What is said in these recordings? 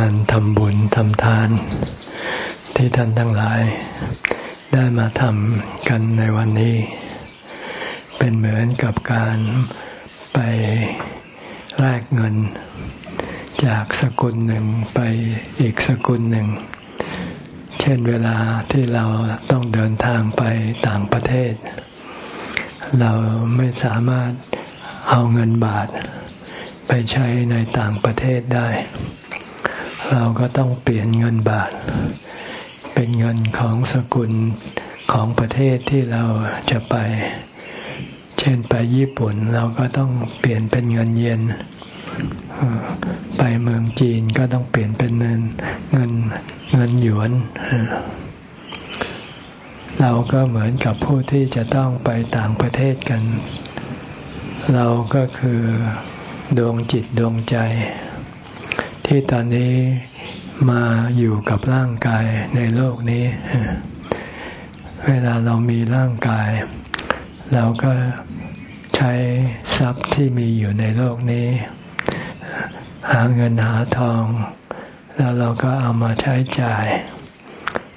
การทำบุญทำทาน ที่ท่านทั้งหลาย ได้มาทำกันในวันนี้ เป็นเหมือนกับการไปแลกเงิน จากสกุลหนึ่งไปอีกสกุลหนึ่ง เช่นเวลาที่เราต้องเดินทางไปต่างประเทศ เราไม่สามารถเอาเงินบาทไปใช้ในต่างประเทศได้ เราก็ต้องเปลี่ยนเงินบาท เป็นเงินของสกุลของประเทศที่เราจะไป เช่นไปญี่ปุ่นเราก็ต้องเปลี่ยนเป็นเงินเยนไปเมืองจีนก็ต้องเปลี่ยนเป็นเงินเงินเงินหยวน เราก็เหมือนกับผู้ที่จะต้องไปต่างประเทศกัน เราก็คือดวงจิตดวงใจ ที่ตอนนี้มาอยู่กับร่างกายในโลกนี้ เวลาเรามีร่างกาย เราก็ใช้ทรัพย์ที่มีอยู่ในโลกนี้ หาเงินหาทอง แล้วเราก็เอามาใช้จ่าย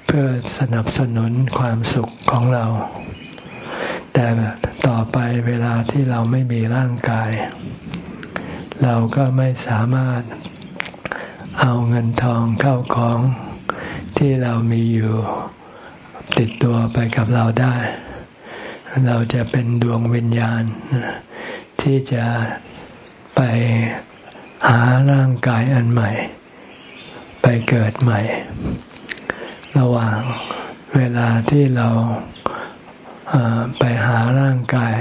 เพื่อสนับสนุนความสุขของเรา แต่ต่อไปเวลาที่เราไม่มีร่างกาย เราก็ไม่สามารถ เอาเงินทองเข้าของที่เรามีอยู่ ติดตัวไปกับเราได้ เราจะเป็นดวงวิญญาณ ที่จะไปหาร่างกายอันใหม่ ไปเกิดใหม่ ระหว่างเวลาที่เราไปหาร่างกาย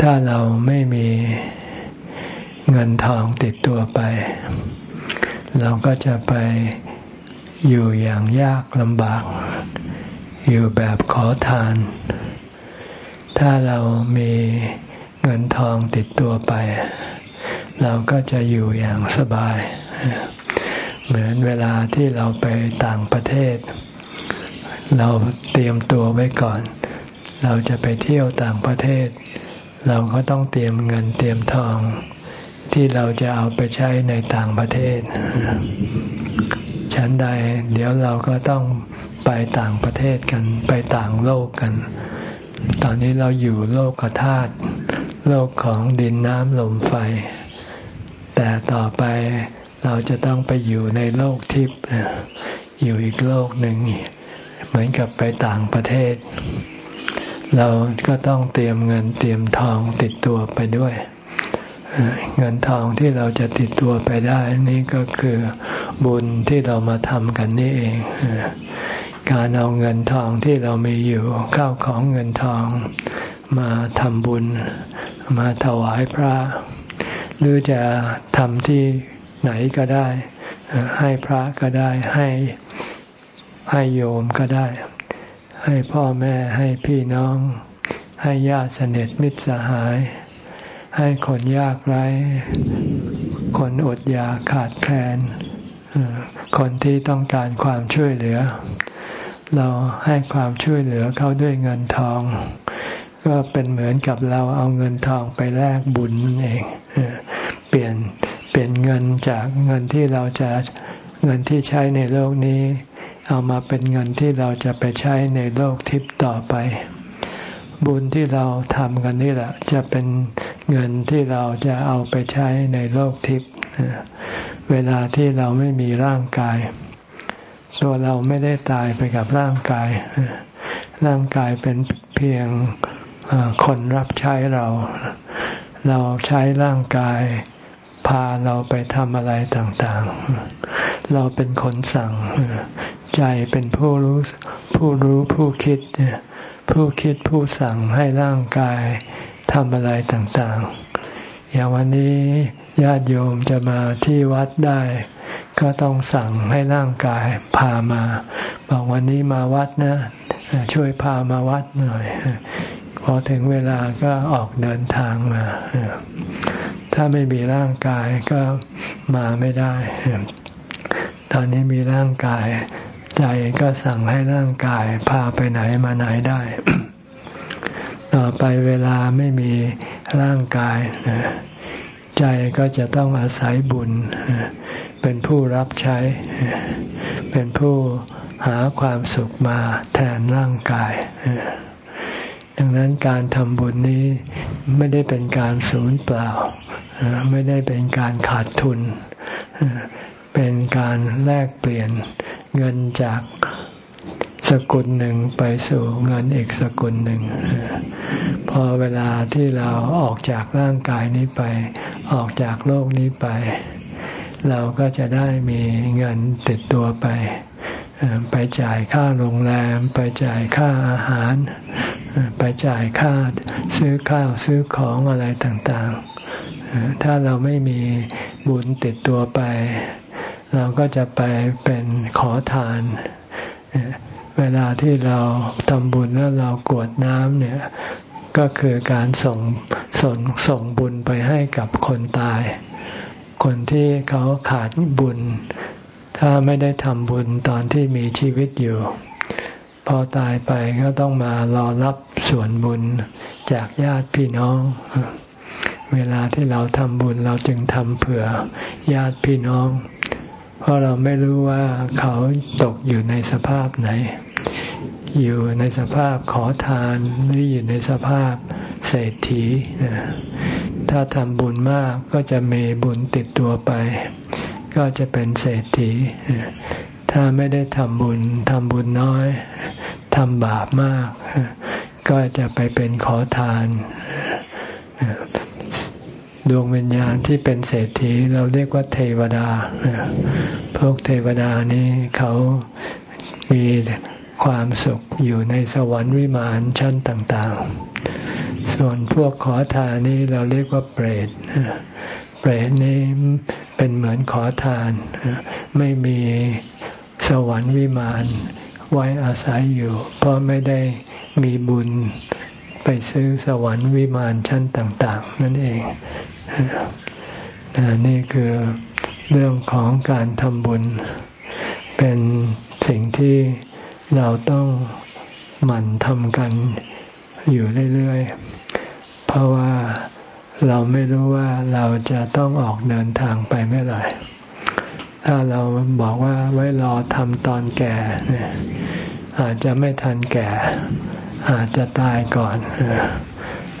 ถ้าเราไม่มีเงินทองติดตัวไป เราก็จะไปอยู่อย่างยากลำบาก อยู่แบบขอทาน ถ้าเรามีเงินทองติดตัวไป เราก็จะอยู่อย่างสบาย เหมือนเวลาที่เราไปต่างประเทศ เราเตรียมตัวไว้ก่อน เราจะไปเที่ยวต่างประเทศ เราก็ต้องเตรียมเงินเตรียมทอง ที่เราจะเอาไปใช้ในต่างประเทศ ฉันใด เดี๋ยวเราก็ต้องไปต่างประเทศกัน ไปต่างโลกกัน ตอนนี้เราอยู่โลกธาตุโลกของดินน้ำลมไฟ แต่ต่อไปเราจะต้องไปอยู่ในโลกทิพย์อยู่อีกโลกหนึ่ง เหมือนกับไปต่างประเทศ เราก็ต้องเตรียมเงินเตรียมทองติดตัวไปด้วย เงินทองที่เราจะติดตัวไปได้ นี่ก็คือบุญที่เรามาทำกันนี่เอง การเอาเงินทองที่เรามีอยู่ข้าวของเงินทอง มาทำบุญ มาถวายพระ หรือจะทำที่ไหนก็ได้ ให้พระก็ได้ ให้ให้โยมก็ได้ ให้พ่อแม่ให้พี่น้อง ให้ญาติสนิทมิตรสหาย ให้คนยากไร้ คนอดอยากขาดแคลน คนที่ต้องการความช่วยเหลือ เราให้ความช่วยเหลือเขาด้วยเงินทอง ก็เป็นเหมือนกับเราเอาเงินทองไปแลกบุญเอง เปลี่ยนเปลี่ยนเงินจากเงินที่เราจะเงินที่ใช้ในโลกนี้ เอามาเป็นเงินที่เราจะไปใช้ในโลกทิพย์ต่อไป บุญที่เราทำกันนี่แหละ จะเป็นเงินที่เราจะเอาไปใช้ในโลกทิพย์เวลาที่เราไม่มีร่างกาย ตัวเราไม่ได้ตายไปกับร่างกาย ร่างกายเป็นเพียงคนรับใช้เรา เราใช้ร่างกายพาเราไปทำอะไรต่างๆ เราเป็นคนสั่ง ใจเป็นผู้รู้ผู้รู้ผู้คิด ผู้คิดผู้สั่งให้ร่างกายทำอะไรต่างๆ อย่างวันนี้ญาติโยมจะมาที่วัดได้ ก็ต้องสั่งให้ร่างกายพามา บอกวันนี้มาวัดนะ ช่วยพามาวัดหน่อย พอถึงเวลาก็ออกเดินทางมา ถ้าไม่มีร่างกายก็มาไม่ได้ ตอนนี้มีร่างกาย ใจก็สั่งให้ร่างกายพาไปไหนมาไหนได้ ต่อไปเวลาไม่มีร่างกายใจก็จะต้องอาศัยบุญ เป็นผู้รับใช้ เป็นผู้หาความสุขมาแทนร่างกาย ดังนั้นการทำบุญนี้ไม่ได้เป็นการสูญเปล่า ไม่ได้เป็นการขาดทุน เป็นการแลกเปลี่ยน เงินจากสกุลหนึ่งไปสู่เงินอีกสกุลหนึ่ง พอเวลาที่เราออกจากร่างกายนี้ไป ออกจากโลกนี้ไป เราก็จะได้มีเงินติดตัวไป ไปจ่ายค่าโรงแรม ไปจ่ายค่าอาหาร ไปจ่ายค่าซื้อข้าวซื้อของอะไรต่างๆ ถ้าเราไม่มีบุญติดตัวไป เราก็จะไปเป็นขอทาน เวลาที่เราทำบุญแล้วเรากวดน้ำเนี่ย ก็คือการส่งส่งส่งบุญไปให้กับคนตาย คนที่เขาขาดบุญ ถ้าไม่ได้ทำบุญตอนที่มีชีวิตอยู่ พอตายไปก็ต้องมารอรับส่วนบุญจากญาติพี่น้องเวลาที่เราทำบุญเราจึงทำเผื่อญาติพี่น้อง เพราะเราไม่รู้ว่าเขาตกอยู่ในสภาพไหน อยู่ในสภาพขอทานหรืออยู่ในสภาพเศรษฐี ถ้าทำบุญมากก็จะมีบุญติดตัวไป ก็จะเป็นเศรษฐี ถ้าไม่ได้ทำบุญทำบุญน้อยทำบาปมาก ก็จะไปเป็นขอทาน ดวงวิญญาณที่เป็นเศรษฐีเราเรียกว่าเทวดา พวกเทวดานี้เขามีความสุขอยู่ในสวรรค์วิมานชั้นต่างๆ ส่วนพวกขอทานนี้เราเรียกว่าเปรต เปรตนี้เป็นเหมือนขอทาน ไม่มีสวรรค์วิมานไว้อาศัยอยู่ เพราะไม่ได้มีบุญไปซื้อสวรรค์วิมานชั้นต่าง ๆ นั่นเอง นี่คือเรื่องของการทำบุญ เป็นสิ่งที่เราต้องหมั่นทำกันอยู่เรื่อยๆ เพราะว่าเราไม่รู้ว่าเราจะต้องออกเดินทางไปเมื่อไหร่ถ้าเราบอกว่าไว้รอทำตอนแก่อาจจะไม่ทันแก่ อาจจะตายก่อน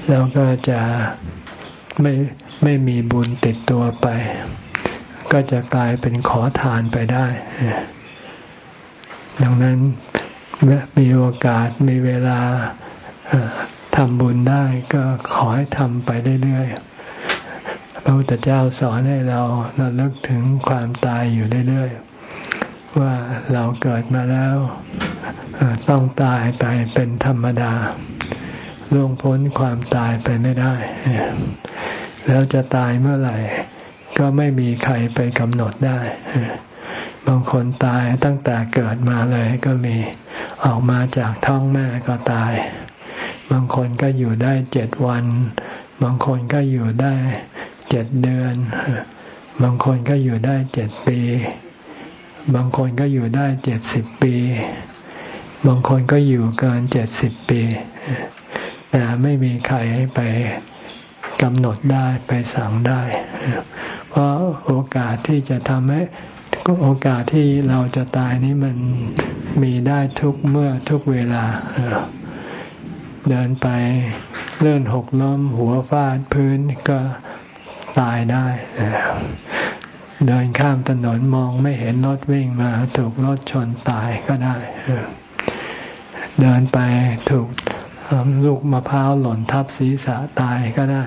แล้วก็จะ ไม่ไม่มีบุญติดตัวไป ก็จะกลายเป็นขอทานไปได้ ดังนั้นมีโอกาสมีเวลาทำบุญได้ก็ขอให้ทำไปเรื่อยๆ พระพุทธเจ้าสอนให้เราเราเลิกถึงความตายอยู่เรื่อยๆ ว่าเราเกิดมาแล้วต้องตายไปเป็นธรรมดา ล่วงพ้นความตายไปไม่ได้ แล้วจะตายเมื่อไหร่ ก็ไม่มีใครไปกำหนดได้ บางคนตายตั้งแต่เกิดมาเลยก็มีออกมาจากท้องแม่ก็ตาย บางคนก็อยู่ได้เจ็ดวัน บางคนก็อยู่ได้เจ็ดเดือน บางคนก็อยู่ได้เจ็ดปี บางคนก็อยู่ได้เจ็ดสิบปี บางคนก็อยู่เกินเจ็ดสิบปี แต่ไม่มีใครไปกำหนดได้ไปสั่งได้ เพราะโอกาสที่จะทำให้โอกาสที่เราจะตายนี้มันมีได้ทุกเมื่อทุกเวลา เดินไปเลื่อนหกล้มหัวฟาดพื้นก็ตายได้ เดินข้ามถนนมองไม่เห็นรถวิ่งมา ถูกรถชนตายก็ได้ เดินไปถูก ลูกมะพร้าวหล่นทับศีรษะตายก็ได้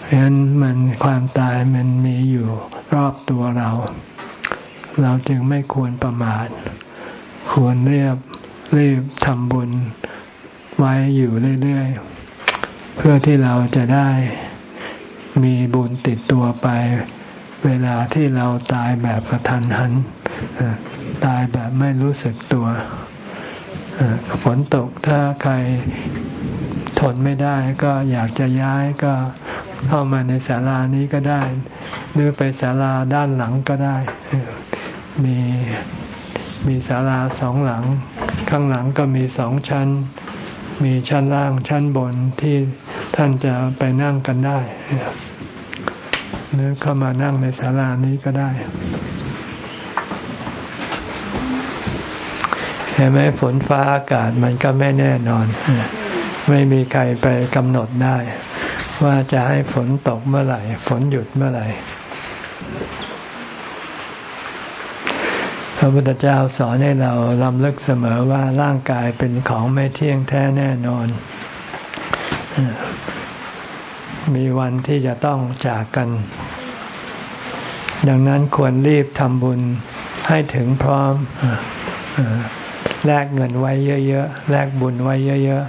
เพราะฉะนั้นมันความตายมันมีอยู่รอบตัวเรา เราจึงไม่ควรประมาท ควรเรียบรีบทำบุญไว้อยู่เรื่อยๆ เพื่อที่เราจะได้มีบุญติดตัวไป เวลาที่เราตายแบบกระทันหัน ตายแบบไม่รู้สึกตัว ฝนตกถ้าใครทนไม่ได้ก็อยากจะย้ายก็เข้ามาในศาลานี้ก็ได้ หรือไปศาลาด้านหลังก็ได้ มีมีศาลาสองหลัง ข้างหลังก็มีสองชั้น มีชั้นล่างชั้นบนที่ท่านจะไปนั่งกันได้หรือเข้ามานั่งในศาลานี้ก็ได้ เห็นไหมฝนฟ้าอากาศมันก็ไม่แน่นอน ไม่มีใครไปกำหนดได้ ว่าจะให้ฝนตกเมื่อไหร่ ฝนหยุดเมื่อไหร่พระพุทธเจ้าสอนให้เราลำลึกเสมอว่าร่างกายเป็นของไม่เที่ยงแท้แน่นอน มีวันที่จะต้องจากกัน ดังนั้นควรรีบทำบุญให้ถึงพร้อม แลกเงินไว้เยอะๆแลกบุญไว้เยอะ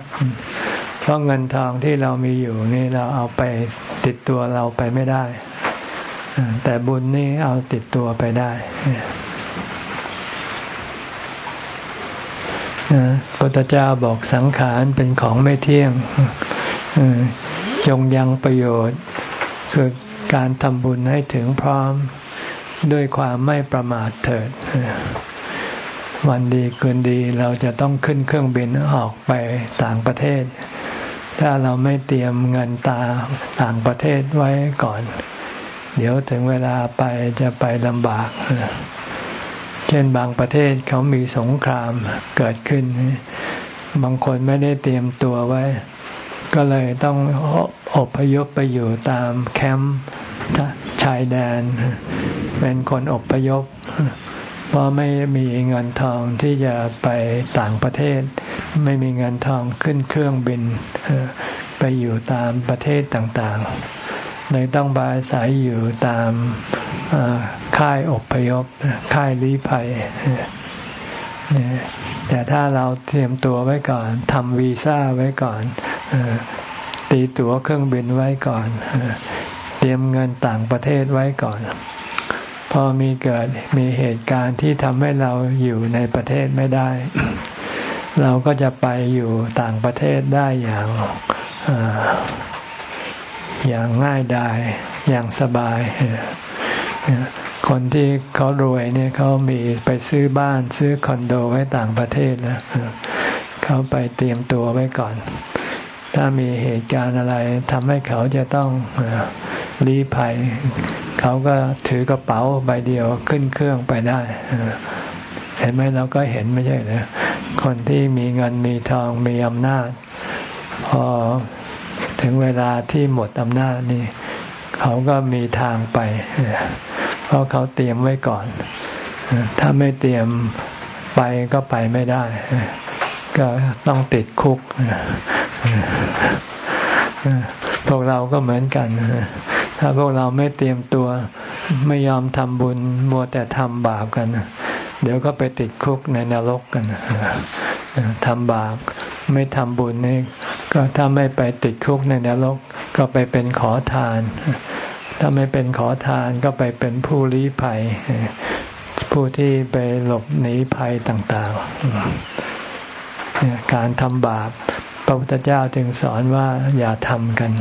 ๆ เพราะเงินทองที่เรามีอยู่นี่เราเอาไปติดตัวเราไปไม่ได้ แต่บุญนี่เอาติดตัวไปได้พุทธเจ้าบอกสังขารเป็นของไม่เที่ยงจงยังประโยชน์ คือการทำบุญให้ถึงพร้อมด้วยความไม่ประมาทเถิด วันดีคืนดีเราจะต้องขึ้นเครื่องบินออกไปต่างประเทศ ถ้าเราไม่เตรียมเงินตาต่างประเทศไว้ก่อน เดี๋ยวถึงเวลาไปจะไปลำบาก เช่นบางประเทศเขามีสงครามเกิดขึ้น บางคนไม่ได้เตรียมตัวไว้ ก็เลยต้องอพยพไปอยู่ตามแคมป์ชายแดน เป็นคนอพยพ เพราะไม่มีเงินทองที่จะไปต่างประเทศ ไม่มีเงินทองขึ้นเครื่องบิน ไปอยู่ตามประเทศต่างๆเลยต้องบายสายอยู่ตามค่ายอบพยพค่ายลี้ภัยแต่ถ้าเราเตรียมตัวไว้ก่อนทำวีซ่าไว้ก่อนตีตั๋วเครื่องบินไว้ก่อน เตรียมเงินต่างประเทศไว้ก่อน อมีเกิดมีเหตุการณ์ที่ทำให้เราอยู่ในประเทศไม่ได้ เราก็จะไปอยู่ต่างประเทศได้อย่างอย่างง่ายดายอย่างสบาย คนที่เขารวยเนี่ยเขามีไปซื้อบ้านซื้อคอนโดไว้ต่างประเทศแล้วเขาไปเตรียมตัวไว้ก่อน ถ้ามีเหตุการณ์อะไรทำให้เขาจะต้อง ลี้ภัย เขาก็ถือกระเป๋าใบเดียวขึ้นเครื่องไปได้เห็นไหมเราก็เห็นไม่ใช่เหรอคนที่มีเงินมีทองมีอำนาจ พอถึงเวลาที่หมดอำนาจนี่ เขาก็มีทางไป เพราะเขาเตรียมไว้ก่อน ถ้าไม่เตรียมไปก็ไปไม่ได้ ก็ต้องติดคุกพวกเราก็เหมือนกัน ถ้าพวกเราไม่เตรียมตัว ไม่ยอมทำบุญมัวแต่ทำบาปกัน เดี๋ยวก็ไปติดคุกในนรกกันทำบาปไม่ทำบุญนี่ก็ถ้าไม่ไปติดคุกในนรก ก็ไปเป็นขอทาน ถ้าไม่เป็นขอทานก็ไปเป็นผู้ลี้ภัย ผู้ที่ไปหลบหนีภัยต่างๆ การทำบาปพระพุทธเจ้าจึงสอนว่าอย่าทำกัน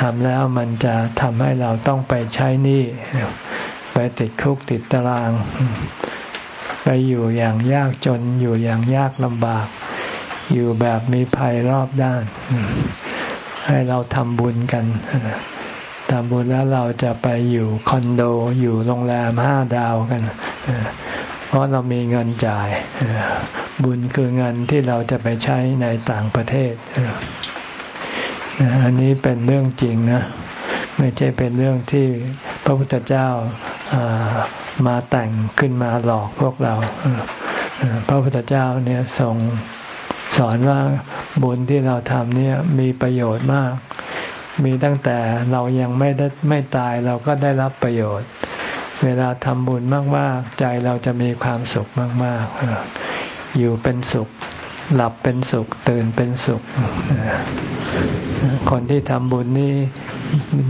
ทำแล้วมันจะทำให้เราต้องไปใช้หนี้ไปติดคุกติดตาราง ไปอยู่อย่างยากจนอยู่อย่างยากลำบาก อยู่แบบมีภัยรอบด้าน ให้เราทำบุญกันทำบุญแล้วเราจะไปอยู่คอนโดอยู่โรงแรมห้าดาวกัน เพราะเรามีเงินจ่าย บุญคือเงินที่เราจะไปใช้ในต่างประเทศ อันนี้เป็นเรื่องจริงนะ ไม่ใช่เป็นเรื่องที่พระพุทธเจ้ามาแต่งขึ้นมาหลอกพวกเราพระพุทธเจ้าเนี่ยทรงสอนว่าบุญที่เราทำเนี่ยมีประโยชน์มาก มีตั้งแต่เรายังไม่ได้ไม่ตายเราก็ได้รับประโยชน์ เวลาทำบุญมากๆ ใจเราจะมีความสุขมาก ๆ อยู่เป็นสุข หลับเป็นสุข ตื่นเป็นสุข คนที่ทำบุญนี่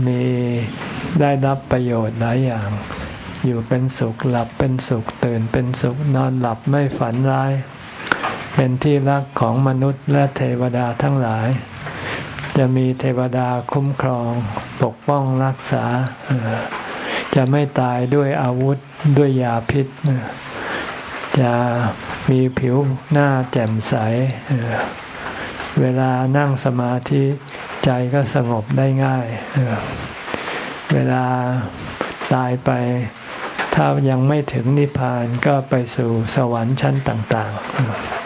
มีได้รับประโยชน์หลายอย่าง อยู่เป็นสุข หลับเป็นสุข ตื่นเป็นสุข นอนหลับไม่ฝันร้าย เป็นที่รักของมนุษย์และเทวดาทั้งหลาย จะมีเทวดาคุ้มครอง ปกป้องรักษา จะไม่ตายด้วยอาวุธด้วยยาพิษจะ มีผิวหน้าแจ่มใส เวลานั่งสมาธิใจก็สงบได้ง่าย เวลาตายไป ถ้ายังไม่ถึงนิพพานก็ไปสู่สวรรค์ชั้นต่าง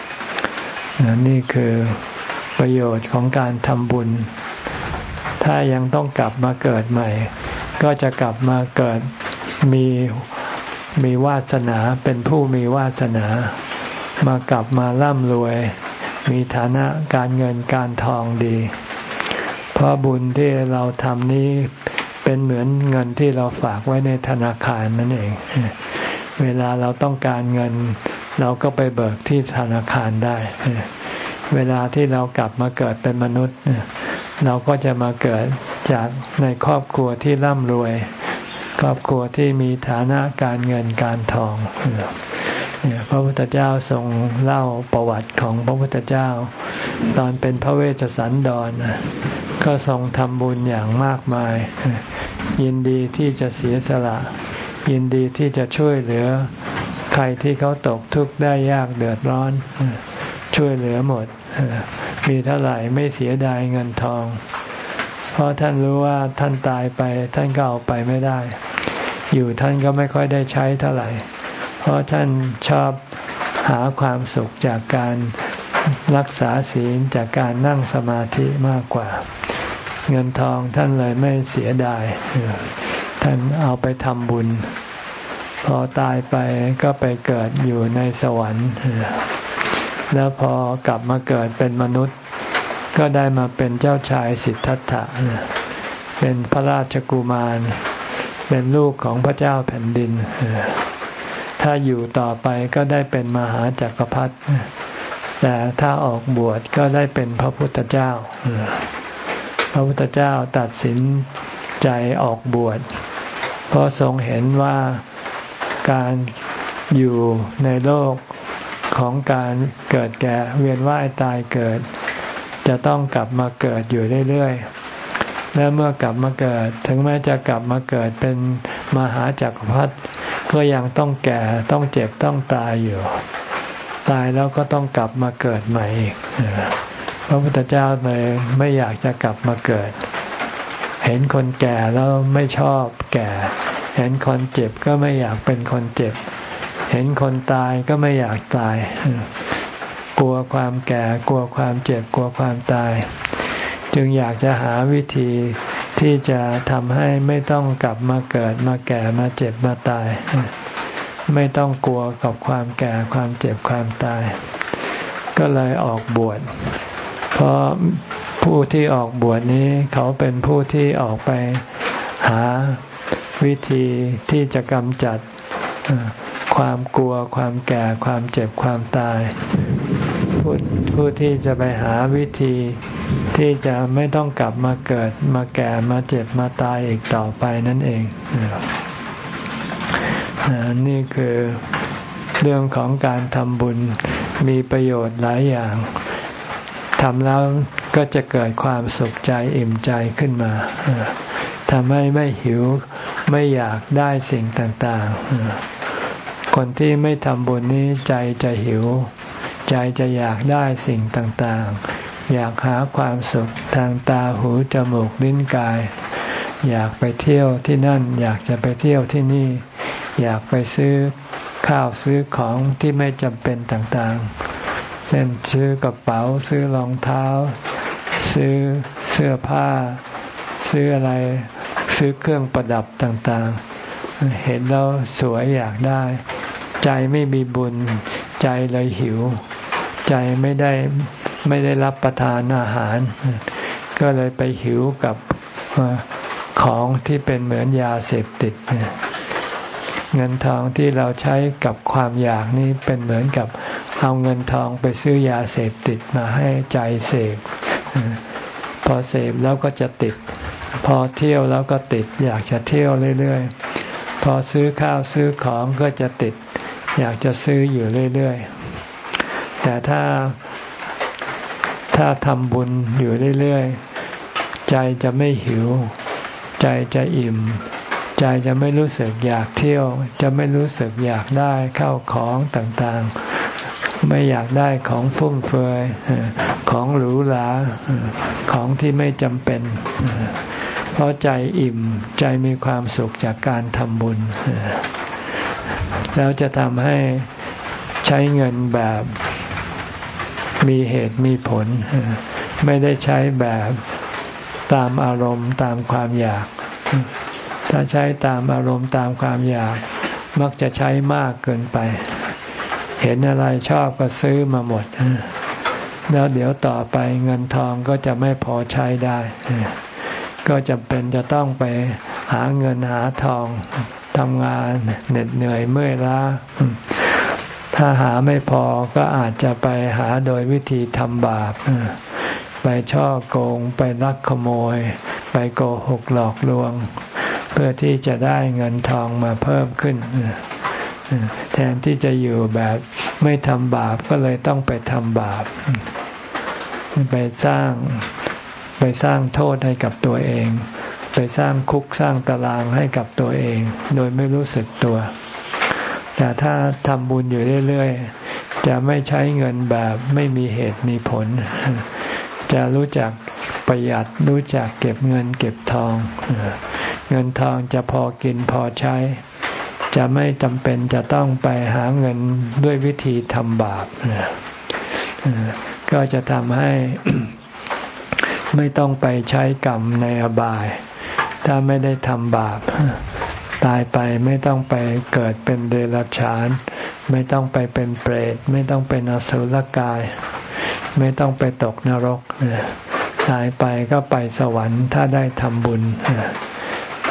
ๆ นี่คือประโยชน์ของการทำบุญ ถ้ายังต้องกลับมาเกิดใหม่ ก็จะกลับมาเกิดมีมีวาสนาเป็นผู้มีวาสนา มากลับมาร่ำรวย มีฐานะการเงินการทองดี เพราะบุญที่เราทำนี้เป็นเหมือนเงินที่เราฝากไว้ในธนาคารนั่นเอง เวลาเราต้องการเงิน เราก็ไปเบิกที่ธนาคารได้ เวลาที่เรากลับมาเกิดเป็นมนุษย์ เราก็จะมาเกิดจากในครอบครัวที่ร่ำรวย ครอบครัวที่มีฐานะการเงินการทองเพระพุทธเจ้าทรงเล่าประวัติของพระพุทธเจ้า ตอนเป็นพระเวชสันดรก็ทรงทำบุญอย่างมากมาย ยินดีที่จะเสียสละ ยินดีที่จะช่วยเหลือ ใครที่เขาตกทุกข์ได้ยากเดือดร้อน ช่วยเหลือหมด มีเท่าไหร่ไม่เสียดายเงินทอง เพราะท่านรู้ว่าท่านตายไปท่านก็เอาไปไม่ได้ อยู่ท่านก็ไม่ค่อยได้ใช้เท่าไหร่ เพราะท่านชอบหาความสุขจากการรักษาศีลจากการนั่งสมาธิมากกว่า เงินทองท่านเลยไม่เสียดาย ท่านเอาไปทำบุญ พอตายไปก็ไปเกิดอยู่ในสวรรค์ แล้วพอกลับมาเกิดเป็นมนุษย์ ก็ได้มาเป็นเจ้าชายสิทธัตถะเป็นพระราชกุมาร เป็นลูกของพระเจ้าแผ่นดิน ถ้าอยู่ต่อไปก็ได้เป็นมหาจักรพรรดิแต่ถ้าออกบวชก็ได้เป็นพระพุทธเจ้า พระพุทธเจ้าตัดสินใจออกบวช เพราะทรงเห็นว่าการอยู่ในโลกของการเกิดแก่เวียนว่ายตายเกิด จะต้องกลับมาเกิดอยู่เรื่อยๆและเมื่อกลับมาเกิด ถึงแม้จะกลับมาเกิดเป็น มหาจักรพรรดิก็ยังต้องแก่ต้องเจ็บต้องตายอยู่ ตายแล้วก็ต้องกลับมาเกิดใหม่อีกพระพุทธเจ้าเลยไม่อยากจะกลับมาเกิด เห็นคนแก่แล้วไม่ชอบแก่ เห็นคนเจ็บก็ไม่อยากเป็นคนเจ็บ เห็นคนตายก็ไม่อยากตาย กลัวความแก่กลัวความเจ็บกลัวความตาย จึงอยากจะหาวิธี ที่จะทำให้ไม่ต้องกลับมาเกิดมาแก่มาเจ็บมาตาย ไม่ต้องกลัวกับความแก่ความเจ็บความตาย ก็เลยออกบวช เพราะผู้ที่ออกบวชนี้ เขาเป็นผู้ที่ออกไปหาวิธีที่จะกำจัดความกลัวความแก่ความเจ็บความตายผู้ผู้ที่จะไปหาวิธี ที่จะไม่ต้องกลับมาเกิดมาแก่มาเจ็บมาตายอีกต่อไปนั่นเองนี่คือเรื่องของการทำบุญมีประโยชน์หลายอย่างทำแล้วก็จะเกิดความสุขใจอิ่มใจขึ้นมาทำให้ไม่หิวไม่อยากได้สิ่งต่างๆ คนที่ไม่ทำบุญนี้ใจจะหิว ใจจะอยากได้สิ่งต่างๆ อยากหาความสุขทางตาหูจมูกลิ้นกาย อยากไปเที่ยวที่นั่น อยากจะไปเที่ยวที่นี่ อยากไปซื้อข้าวซื้อของที่ไม่จำเป็นต่างๆ เช่นซื้อกระเป๋าซื้อรองเท้า ซื้อเสื้อผ้า ซื้ออะไรซื้อเครื่องประดับต่างๆ เห็นแล้วสวยอยากได้ ใจไม่มีบุญ ใจเลยหิว ใจไม่ได้ ไม่ได้รับประทานอาหาร ก็เลยไปหิวกับของที่เป็นเหมือนยาเสพติด เงินทองที่เราใช้กับความอยากนี้เป็นเหมือนกับเอาเงินทองไปซื้อยาเสพติดมาให้ใจเสพพอเสพแล้วก็จะติด พอเที่ยวแล้วก็ติด อยากจะเที่ยวเรื่อยๆ พอซื้อข้าวซื้อของก็จะติด อยากจะซื้ออยู่เรื่อยๆ แต่ถ้า ถ้าทำบุญอยู่เรื่อยๆ ใจจะไม่หิว ใจจะอิ่ม ใจจะไม่รู้สึกอยากเที่ยว จะไม่รู้สึกอยากได้เข้าของต่างๆ ไม่อยากได้ของฟุ่มเฟือย ของหรูหรา ของที่ไม่จำเป็น เพราะใจอิ่ม ใจมีความสุขจากการทำบุญ แล้วจะทำให้ใช้เงินแบบ มีเหตุมีผล ไม่ได้ใช้แบบตามอารมณ์ตามความอยาก ถ้าใช้ตามอารมณ์ตามความอยาก มักจะใช้มากเกินไป เห็นอะไรชอบก็ซื้อมาหมด แล้วเดี๋ยวต่อไปเงินทองก็จะไม่พอใช้ได้ ก็จำเป็นจะต้องไปหาเงินหาทองทำงานเหน็ดเหนื่อยเมื่อยล้า ถ้าหาไม่พอก็อาจจะไปหาโดยวิธีทำบาป ไปช่อโกง ไปลักขโมย ไปโกหกหลอกลวง เพื่อที่จะได้เงินทองมาเพิ่มขึ้น แทนที่จะอยู่แบบไม่ทำบาปก็เลยต้องไปทำบาป ไปสร้างไปสร้างโทษให้กับตัวเอง ไปสร้างคุกสร้างตารางให้กับตัวเอง โดยไม่รู้สึกตัว แต่ถ้าทำบุญอยู่เรื่อยๆ จะไม่ใช้เงินแบบไม่มีเหตุมีผล จะรู้จักประหยัดรู้จักเก็บเงินเก็บทอง เงินทองจะพอกินพอใช้ จะไม่จำเป็นจะต้องไปหาเงินด้วยวิธีทำบาปก็จะทำให้ไม่ต้องไปใช้กรรมในอบาย ถ้าไม่ได้ทำบาป ตายไปไม่ต้องไปเกิดเป็นเดรัจฉาน ไม่ต้องไปเป็นเปรตไม่ต้องเป็นอสุรกาย ไม่ต้องไปตกนรกตายไปก็ไปสวรรค์ถ้าได้ทำบุญ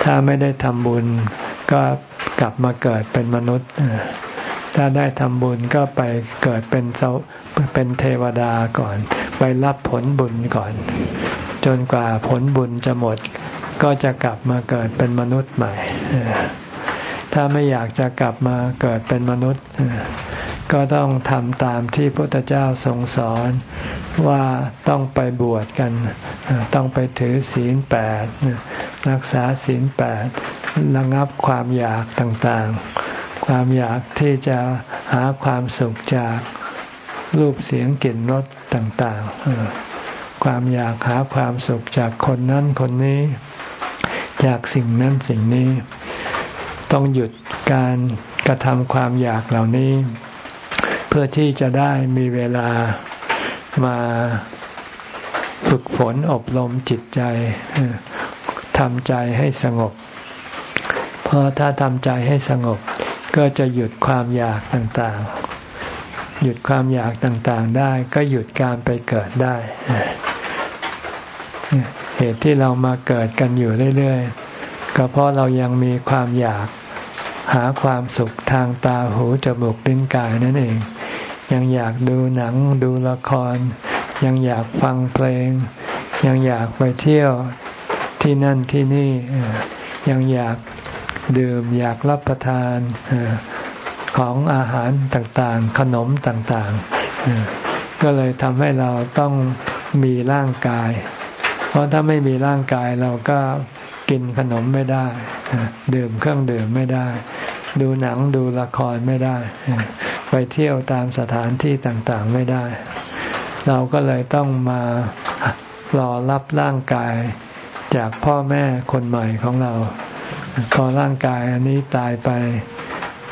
ถ้าไม่ได้ทำบุญ ก็กลับมาเกิดเป็นมนุษย์ถ้าได้ทำบุญก็ไปเกิดเป็นเป็นเทวดาก่อน ไปรับผลบุญก่อน จนกว่าผลบุญจะหมด ก็จะกลับมาเกิดเป็นมนุษย์ใหม่ ถ้าไม่อยากจะกลับมาเกิดเป็นมนุษย์ ก็ต้องทำตามที่พระพุทธเจ้าทรงสอนว่าต้องไปบวชกัน ต้องไปถือศีลแปดรักษาศีลแปดระงับความอยากต่างๆ ความอยากที่จะหาความสุขจากรูปเสียงกลิ่นรสต่างๆความอยากหาความสุขจากคนนั้นคนนี้ จากสิ่งนั้นสิ่งนี้ ต้องหยุดการกระทำความอยากเหล่านี้ เพื่อที่จะได้มีเวลามาฝึกฝนอบรมจิตใจทำใจให้สงบ เพราะถ้าทำใจให้สงบ ก็จะหยุดความอยากต่างๆ หยุดความอยากต่างๆได้ ก็หยุดการไปเกิดได้ เหตุที่เรามาเกิดกันอยู่เรื่อยๆ ก็เพราะเรายังมีความอยากหาความสุขทางตาหูจมูกลิ้นกายนั่นเอง ยังอยากดูหนังดูละคร ยังอยากฟังเพลง ยังอยากไปเที่ยวที่นั่นที่นี่ ยังอยากดื่มอยากรับประทานของอาหารต่างๆ ขนมต่างๆ ก็เลยทำให้เราต้องมีร่างกาย เพราะถ้าไม่มีร่างกายเราก็กินขนมไม่ได้ ดื่มเครื่องดื่มไม่ได้ ดูหนังดูละครไม่ได้ ไปเที่ยวตามสถานที่ต่างๆไม่ได้ เราก็เลยต้องมารอรับร่างกายจากพ่อแม่คนใหม่ของเรา พอร่างกายอันนี้ตายไป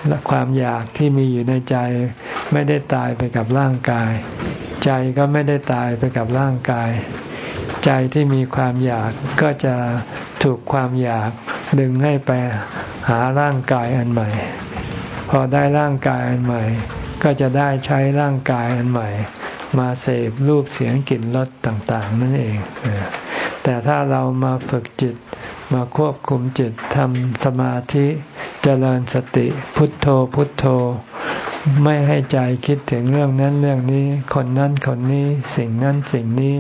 และความอยากที่มีอยู่ในใจ ไม่ได้ตายไปกับร่างกาย ใจก็ไม่ได้ตายไปกับร่างกาย ใจที่มีความอยากก็จะถูกความอยากดึงให้ไปหาร่างกายอันใหม่ พอได้ร่างกายอันใหม่ ก็จะได้ใช้ร่างกายอันใหม่ มาเสพรูปเสียงกลิ่นรสต่างๆ นั่นเองแต่ถ้าเรามาฝึกจิตมาควบคุมจิตทำสมาธิเจริญสติพุทโธพุทโธ ไม่ให้ใจคิดถึงเรื่องนั้นเรื่องนี้ คนนั้นคนนี้สิ่งนั้นสิ่งนี้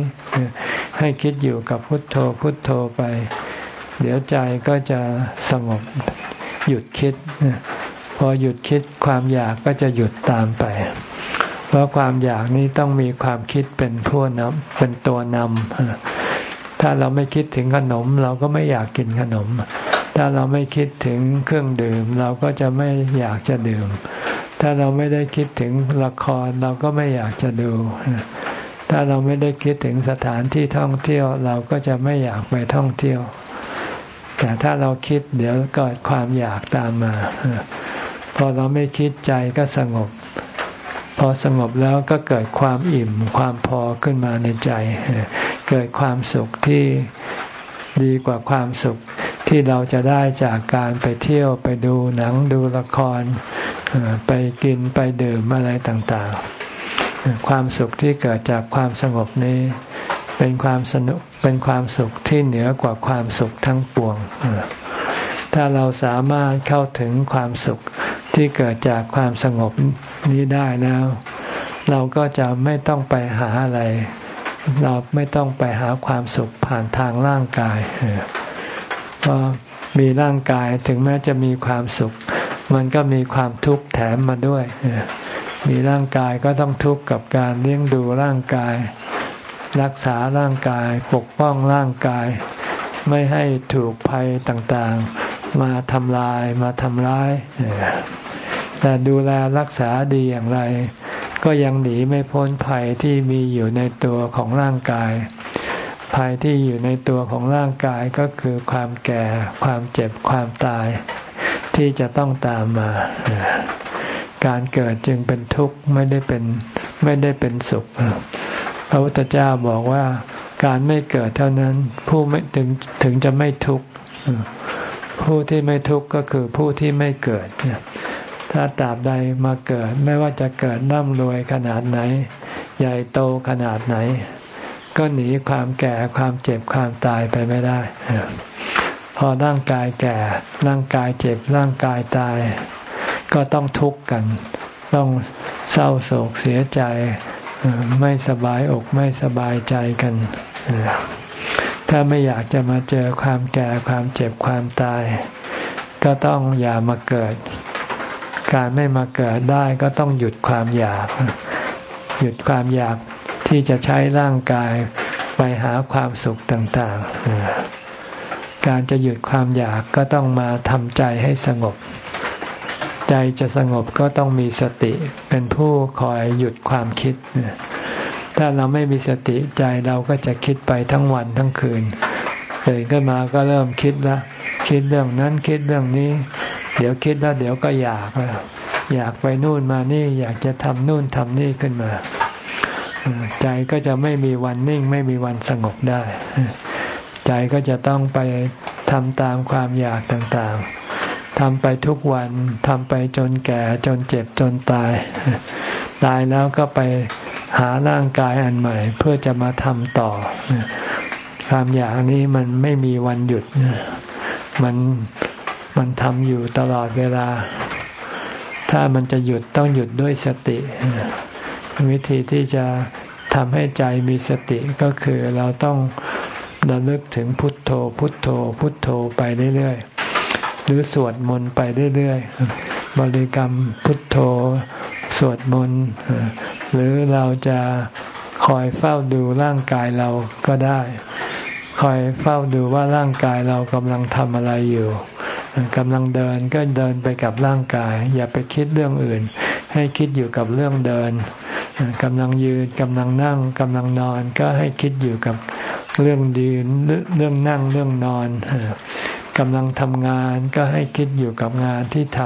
ให้คิดอยู่กับพุทโธพุทโธไป เดี๋ยวใจก็จะสงบหยุดคิด พอหยุดคิดความอยากก็จะหยุดตามไป เพราะความอยากนี้ต้องมีความคิดเป็นผู้นำเป็นตัวนำถ้าเราไม่คิดถึงขนม เราก็ไม่อยากกินขนม ถ้าเราไม่คิดถึงเครื่องดื่ม เราก็จะไม่อยากจะดื่ม ถ้าเราไม่ได้คิดถึงละครเราก็ไม่อยากจะดู ถ้าเราไม่ได้คิดถึงสถานที่ท่องเที่ยว เราก็จะไม่อยากไปท่องเที่ยว แต่ถ้าเราคิดเดี๋ยวก็ความอยากตามมา พอเราไม่คิดใจก็สงบ พอสงบแล้วก็เกิดความอิ่มความพอขึ้นมาในใจ เกิดความสุขที่ดีกว่าความสุข ที่เราจะได้จากการไปเที่ยวไปดูหนังดูละคร ไปกินไปดื่มอะไรต่างๆ ความสุขที่เกิดจากความสงบนี้เป็นความสนุกเป็นความสุขที่เหนือกว่าความสุขทั้งปวง ถ้าเราสามารถเข้าถึงความสุขที่เกิดจากความสงบนี้ได้แล้ว เราก็จะไม่ต้องไปหาอะไร เราไม่ต้องไปหาความสุขผ่านทางร่างกาย เพราะมีร่างกายถึงแม้จะมีความสุข มันก็มีความทุกข์แถมมาด้วย มีร่างกายก็ต้องทุกข์กับการเลี้ยงดูร่างกาย รักษาร่างกาย ปกป้องร่างกาย ไม่ให้ถูกภัยต่างๆ มาทำลายมาทำร้าย แต่ดูแลรักษาดีอย่างไร ก็ยังหนีไม่พ้นภัยที่มีอยู่ในตัวของร่างกาย ภัยที่อยู่ในตัวของร่างกายก็คือความแก่ ความเจ็บ ความตาย ที่จะต้องตามมา การเกิดจึงเป็นทุกข์ไม่ได้เป็นไม่ได้เป็นสุข พระพุทธเจ้าบอกว่าการไม่เกิดเท่านั้น ผู้ไม่ถึงถึงจะไม่ทุกข์ ผู้ที่ไม่ทุกข์ก็คือผู้ที่ไม่เกิด ถ้าตราบใดมาเกิดไม่ว่าจะเกิดน่ำรวยขนาดไหน ใหญ่โตขนาดไหน ก็หนีความแก่ความเจ็บความตายไปไม่ได้ พอร่างกายแก่ร่างกายเจ็บร่างกายตาย ก็ต้องทุกข์กัน ต้องเศร้าโศกเสียใจไม่สบายอกไม่สบายใจกัน ถ้าไม่อยากจะมาเจอความแก่ความเจ็บความตาย ก็ต้องอย่ามาเกิด การไม่มาเกิดได้ก็ต้องหยุดความอยาก หยุดความอยาก ที่จะใช้ร่างกายไปหาความสุขต่างๆ การจะหยุดความอยากก็ต้องมาทำใจให้สงบ ใจจะสงบก็ต้องมีสติเป็นผู้คอยหยุดความคิด ถ้าเราไม่มีสติใจเราก็จะคิดไปทั้งวันทั้งคืนตื่นขึ้นมาก็เริ่มคิดล้วคิดเรื่องนั้นคิดเรื่องนี้ เดี๋ยวคิดแล้วเดี๋ยวก็อยาก อยากไปนู่นมานี่อยากจะทำนู่นทำนี่ขึ้นมา ใจก็จะไม่มีวันนิ่ง ไม่มีวันสงบได้ ใจก็จะต้องไปทำตามความอยากต่างๆทำไปทุกวันทำไปจนแก่จนเจ็บจนตาย ตายแล้วก็ไปหาร่างกายอันใหม่ เพื่อจะมาทำต่อ ความอยากนี้มันไม่มีวันหยุด มันมันทำอยู่ตลอดเวลา ถ้ามันจะหยุดต้องหยุดด้วยสติ วิธีที่จะทำให้ใจมีสติก็คือเราต้องระลึกถึงพุทโธ พุทโธ พุทโธไปเรื่อยๆ หรือสวดมนต์ไปเรื่อยๆ บริกรรมพุทโธ สวดมนต์ หรือเราจะคอยเฝ้าดูร่างกายเราก็ได้ คอยเฝ้าดูว่าร่างกายเรากำลังทำอะไรอยู่กำลังเดินก็เดินไปกับร่างกาย อย่าไปคิดเรื่องอื่น ให้คิดอยู่กับเรื่องเดิน กำลังยืนกำลังนั่งกำลังนอนก็ให้คิดอยู่กับเรื่องยืนเรื่องนั่งเรื่องนอนกำลังทำงานก็ให้คิดอยู่กับงานที่ท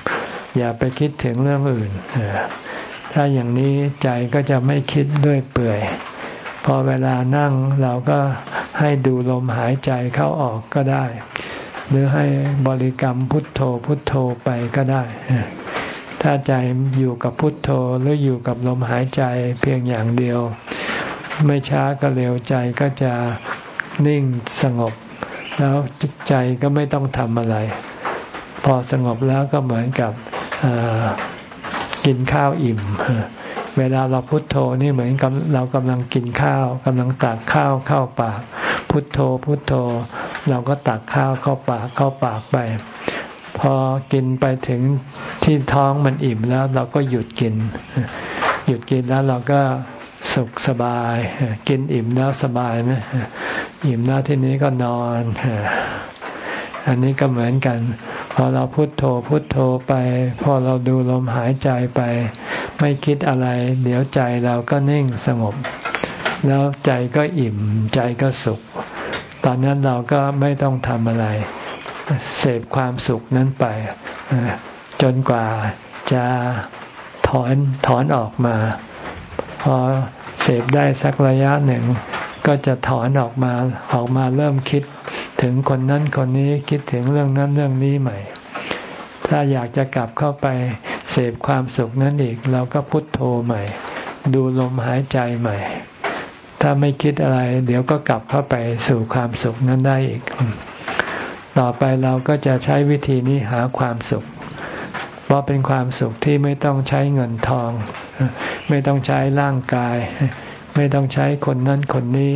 ำอย่าไปคิดถึงเรื่องอื่นถ้าอย่างนี้ใจก็จะไม่คิดด้วยเปื่อย พอเวลานั่งเราก็ให้ดูลมหายใจเข้าออกก็ได้ หรือให้บริกรรมพุทโธพุทโธไปก็ได้ ถ้าใจอยู่กับพุทโธหรืออยู่กับลมหายใจเพียงอย่างเดียว ไม่ช้าก็เร็วใจก็จะนิ่งสงบ แล้วใจก็ไม่ต้องทำอะไร พอสงบแล้วก็เหมือนกับกินข้าวอิ่ม เวลาเราพุทโธนี่เหมือนกับเรากำลังกินข้าวกำลังตักข้าวเข้าปาก พุทโธพุทโธ เราก็ตักข้าวเข้าปากเข้าปากไป พอกินไปถึงที่ท้องมันอิ่มแล้ว เราก็หยุดกิน หยุดกินแล้วเราก็สุขสบาย กินอิ่มแล้วสบายไหมอิ่มแล้วที่นี้ก็นอน อันนี้ก็เหมือนกัน พอเราพุโทโธพุโทโธไป พอเราดูลมหายใจไป ไม่คิดอะไร เดี๋ยวใจเราก็นิ่งสงบ แล้วใจก็อิ่มใจก็สุข ตอนนั้นเราก็ไม่ต้องทำอะไร เสพความสุขนั้นไป จนกว่าจะถอนถอนออกมา พอเสพได้สักระยะหนึ่ง ก็จะถอนออกมาออกมาเริ่มคิดถึงคนนั้นคนนี้คิดถึงเรื่องนั้นเรื่องนี้ใหม่ ถ้าอยากจะกลับเข้าไปเสพความสุขนั้นอีก เราก็พุทโธใหม่ ดูลมหายใจใหม่ ถ้าไม่คิดอะไร เดี๋ยวก็กลับเข้าไปสู่ความสุขนั้นได้อีก ต่อไปเราก็จะใช้วิธีนี้หาความสุข เพราะเป็นความสุขที่ไม่ต้องใช้เงินทอง ไม่ต้องใช้ร่างกาย ไม่ต้องใช้คนนั้นคนนี้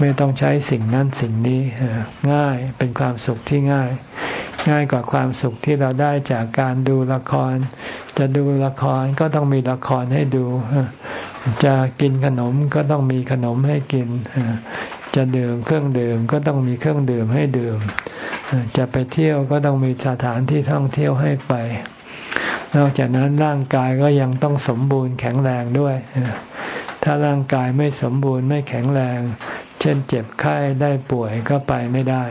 ไม่ต้องใช้สิ่งนั้นสิ่งนี้ง่ายเป็นความสุขที่ง่าย ง่ายกว่าความสุขที่เราได้จากการดูละคร จะดูละครก็ต้องมีละครให้ดู จะกินขนมก็ต้องมีขนมให้กิน จะดื่มเครื่องดื่มก็ต้องมีเครื่องดื่มให้ดื่ม จะไปเที่ยวก็ต้องมีสถานที่ท่องเที่ยวให้ไป นอกจากนั้นร่างกายก็ยังต้องสมบูรณ์แข็งแรงด้วย ถ้าร่างกายไม่สมบูรณ์ไม่แข็งแรง เช่นเจ็บไข้ได้ป่วยก็ไปไม่ได้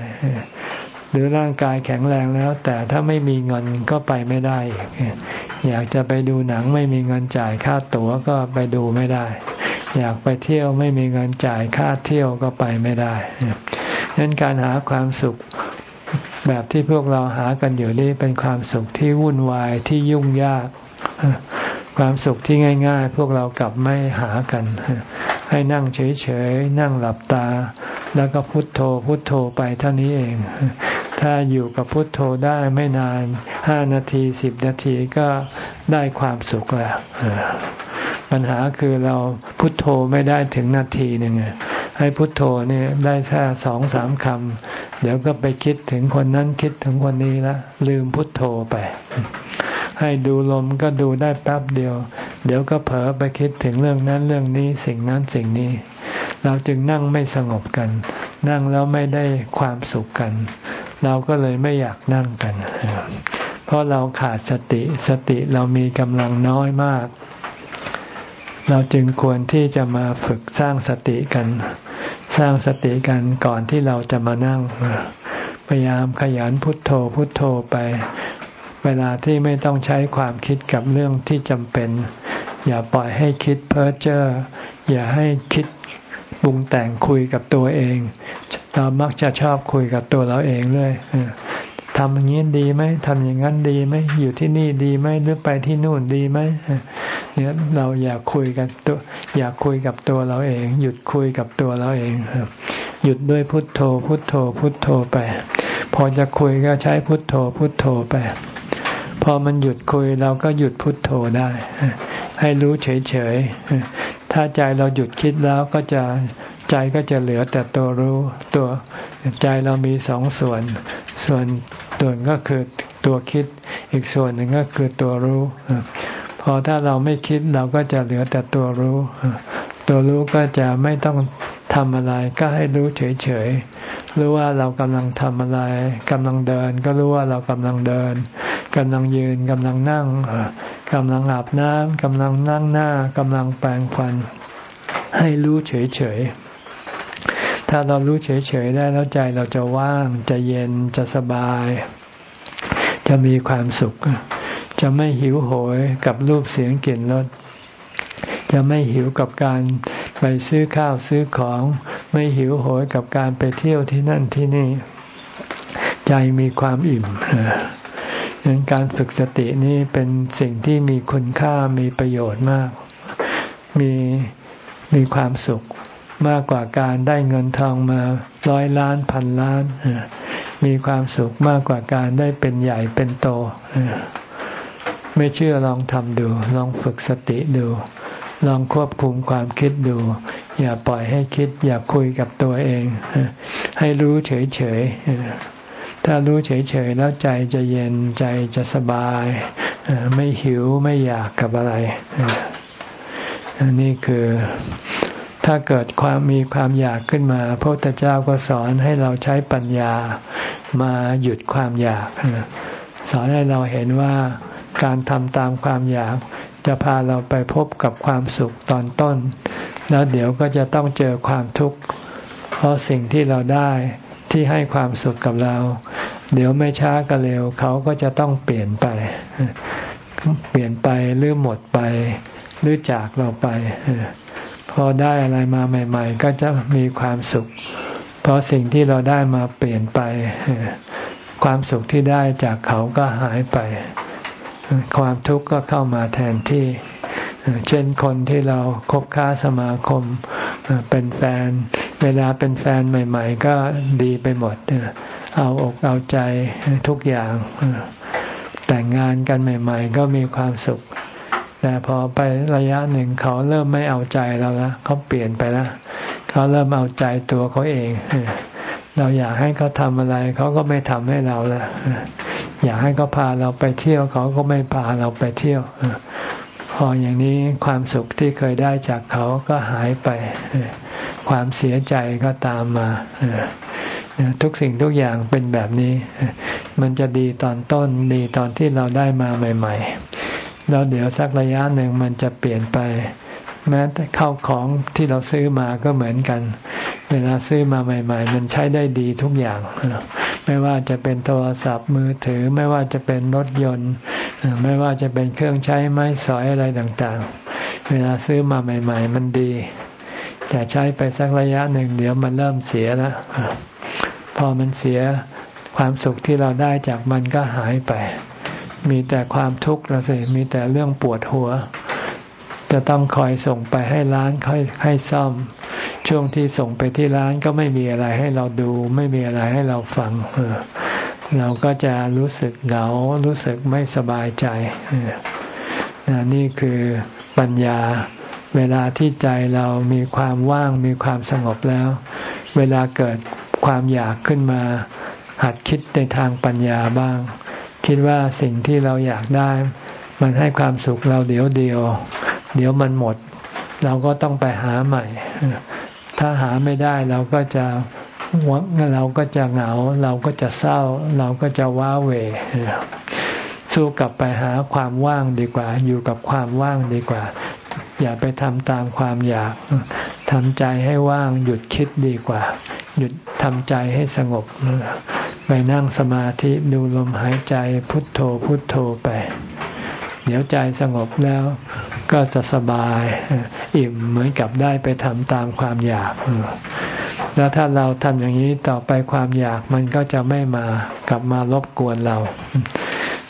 หรือร่างกายแข็งแรงแล้ว แต่ถ้าไม่มีเงินก็ไปไม่ได้ อยากจะไปดูหนังไม่มีเงินจ่ายค่าตั๋วก็ไปดูไม่ได้ อยากไปเที่ยวไม่มีเงินจ่ายค่าเที่ยวก็ไปไม่ได้ดังนั้นการหาความสุข แบบที่พวกเราหากันอยู่นี่เป็นความสุขที่วุ่นวายที่ยุ่งยาก ความสุขที่ง่าย ๆ พวกเรากลับไม่หากัน ให้นั่งเฉยๆนั่งหลับตา แล้วก็พุโทโธพุโทโธไปเท่านี้เอง ถ้าอยู่กับพุทโธได้ไม่นานห้านาทีสิบนาทีก็ได้ความสุขแล้วปัญหาคือเราพุทโธไม่ได้ถึงนาทีหนึ่ง ให้พุทโธเนี่ยได้แค่สองสามคำ เดี๋ยวก็ไปคิดถึงคนนั้นคิดถึงคนนี้ละลืมพุทโธไป ให้ดูลมก็ดูได้แป๊บเดียว เดี๋ยวก็เผลอไปคิดถึงเรื่องนั้นเรื่องนี้สิ่งนั้นสิ่งนี้ เราจึงนั่งไม่สงบกัน นั่งแล้วไม่ได้ความสุขกัน เราก็เลยไม่อยากนั่งกัน เพราะเราขาดสติสติเรามีกำลังน้อยมาก เราจึงควรที่จะมาฝึกสร้างสติกัน สร้างสติกันก่อนที่เราจะมานั่ง พยายามขยันพุทโธพุทโธไป เวลาที่ไม่ต้องใช้ความคิดกับเรื่องที่จำเป็น อย่าปล่อยให้คิดเพ้อเจ้ออย่าให้คิดปรุงแต่งคุยกับตัวเอง เรามักจะชอบคุยกับตัวเราเองเลย ทำอย่างนี้ดีไหมทำอย่างนั้นดีไหมอยู่ที่นี่ดีไหมหรือไปที่นู่นดีไหมเนี่ยเราอยากคุยกันตัวอยากคุยกับตัวเราเอง หยุดคุยกับตัวเราเองหยุดด้วยพุทโธ พุทโธ พุทโธไป พอจะคุยก็ใช้พุทโธ พุทโธไป พอมันหยุดคุยเราก็หยุดพุทโธได้ ให้รู้เฉยๆถ้าใจเราหยุดคิดแล้วก็จะ ใจก็จะเหลือแต่ตัวรู้ตัวใจเรามีสองส่วน ส่วนตัวก็คือตัวคิด อีกส่วนหนึ่งก็คือตัวรู้พอถ้าเราไม่คิดเราก็จะเหลือแต่ตัวรู้ ตัวรู้ก็จะไม่ต้องทำอะไรก็ให้รู้เฉยๆ รู้ว่าเรากำลังทำอะไรกำลังเดิน ก็รู้ว่าเรากำลังเดินกำลังยืนกำลังนั่งกำลังอาบน้ำกำลังนั่งหน้ากำลังแปรงฟัน ให้รู้เฉยๆ ถ้าเรารู้เฉยๆได้แล้วใจเราจะว่างจะเย็นจะสบาย จะมีความสุข จะไม่หิวโหยกับรูปเสียงกลิ่นรสจะไม่หิวกับการไปซื้อข้าวซื้อของ ไม่หิวโหยกับการไปเที่ยวที่นั่นที่นี่ ใจมีความอิ่มดังนั้นการฝึกสตินี้เป็นสิ่งที่มีคุณค่ามีประโยชน์มาก มีมีความสุข มากกว่าการได้เงินทองมาร้อยล้านพันล้าน มีความสุขมากกว่าการได้เป็นใหญ่เป็นโต ไม่เชื่อลองทำดู ลองฝึกสติดู ลองควบคุมความคิดดู อย่าปล่อยให้คิด อย่าคุยกับตัวเอง ให้รู้เฉยๆ ถ้ารู้เฉยๆ แล้วใจจะเย็นใจจะสบาย ไม่หิวไม่อยากกับอะไร นี่คือ ถ้าเกิดความมีความอยากขึ้นมาพระพุทธเจ้าก็สอนให้เราใช้ปัญญามาหยุดความอยาก สอนให้เราเห็นว่าการทำตามความอยากจะพาเราไปพบกับความสุขตอนต้น แล้วเดี๋ยวก็จะต้องเจอความทุกข์ เพราะสิ่งที่เราได้ที่ให้ความสุขกับเรา เดี๋ยวไม่ช้าก็เร็วเขาก็จะต้องเปลี่ยนไป เปลี่ยนไปหรือหมดไป หรือจากเราไป พอได้อะไรมาใหม่ ๆ ก็จะมีความสุข เพราะสิ่งที่เราได้มาเปลี่ยนไป ความสุขที่ได้จากเขาก็หายไป ความทุกข์ก็เข้ามาแทนที่ เช่นคนที่เราคบค้าสมาคมเป็นแฟน เวลาเป็นแฟนใหม่ ๆ ก็ดีไปหมด เอาอกเอาใจทุกอย่างแต่งงานกันใหม่ ๆ ก็มีความสุข แต่พอไประยะหนึ่งเขาเริ่มไม่เอาใจเราแล้วเขาเปลี่ยนไปแล้วเขาเริ่มเอาใจตัวเขาเอง เราอยากให้เขาทำอะไร เขาก็ไม่ทำให้เราล้วอยากให้เขาพาเราไปเที่ยว เขาก็ไม่พาเราไปเที่ยวพออย่างนี้ความสุขที่เคยได้จากเขาก็หายไป ความเสียใจก็ตามมาทุกสิ่งทุกอย่างเป็นแบบนี้ มันจะดีตอนต้นดีตอนที่เราได้มาใหม่ ๆ แล้วเดี๋ยวสักระยะหนึ่งมันจะเปลี่ยนไป แม้แต่เข้าของที่เราซื้อมาก็เหมือนกัน เวลาซื้อมาใหม่ ๆ มันใช้ได้ดีทุกอย่าง ไม่ว่าจะเป็นโทรศัพท์มือถือ ไม่ว่าจะเป็นรถยนต์ ไม่ว่าจะเป็นเครื่องใช้ไม้สอยอะไรต่างๆ เวลาซื้อมาใหม่ ๆ มันดี แต่ใช้ไปสักระยะหนึ่ง เดี๋ยวมันเริ่มเสียแล้วพอมันเสียความสุขที่เราได้จากมันก็หายไป มีแต่ความทุกข์ละสิมีแต่เรื่องปวดหัว จะต้องคอยส่งไปให้ร้านค่อยให้ซ่อม ช่วงที่ส่งไปที่ร้านก็ไม่มีอะไรให้เราดู ไม่มีอะไรให้เราฟังเราก็จะรู้สึกเหงารู้สึกไม่สบายใจนี่คือปัญญาเวลาที่ใจเรามีความว่างมีความสงบแล้ว เวลาเกิดความอยากขึ้นมา หัดคิดในทางปัญญาบ้าง คิดว่าสิ่งที่เราอยากได้ มันให้ความสุขเราเดี๋ยวเดียว เดี๋ยวมันหมด เราก็ต้องไปหาใหม่ ถ้าหาไม่ได้เราก็จะเราก็จะเหงา เราก็จะเศร้า เราก็จะว้าเหวสู้กลับไปหาความว่างดีกว่า อยู่กับความว่างดีกว่า อย่าไปทำตามความอยากทำใจให้ว่างหยุดคิดดีกว่า หยุดทำใจให้สงบ ไปนั่งสมาธิดูลมหายใจพุทโธพุทโธไป เดี๋ยวใจสงบแล้วก็จะสบายอิ่มเหมือนกับได้ไปทำตามความอยาก แล้วถ้าเราทำอย่างนี้ต่อไปความอยากมันก็จะไม่มากลับมารบกวนเรา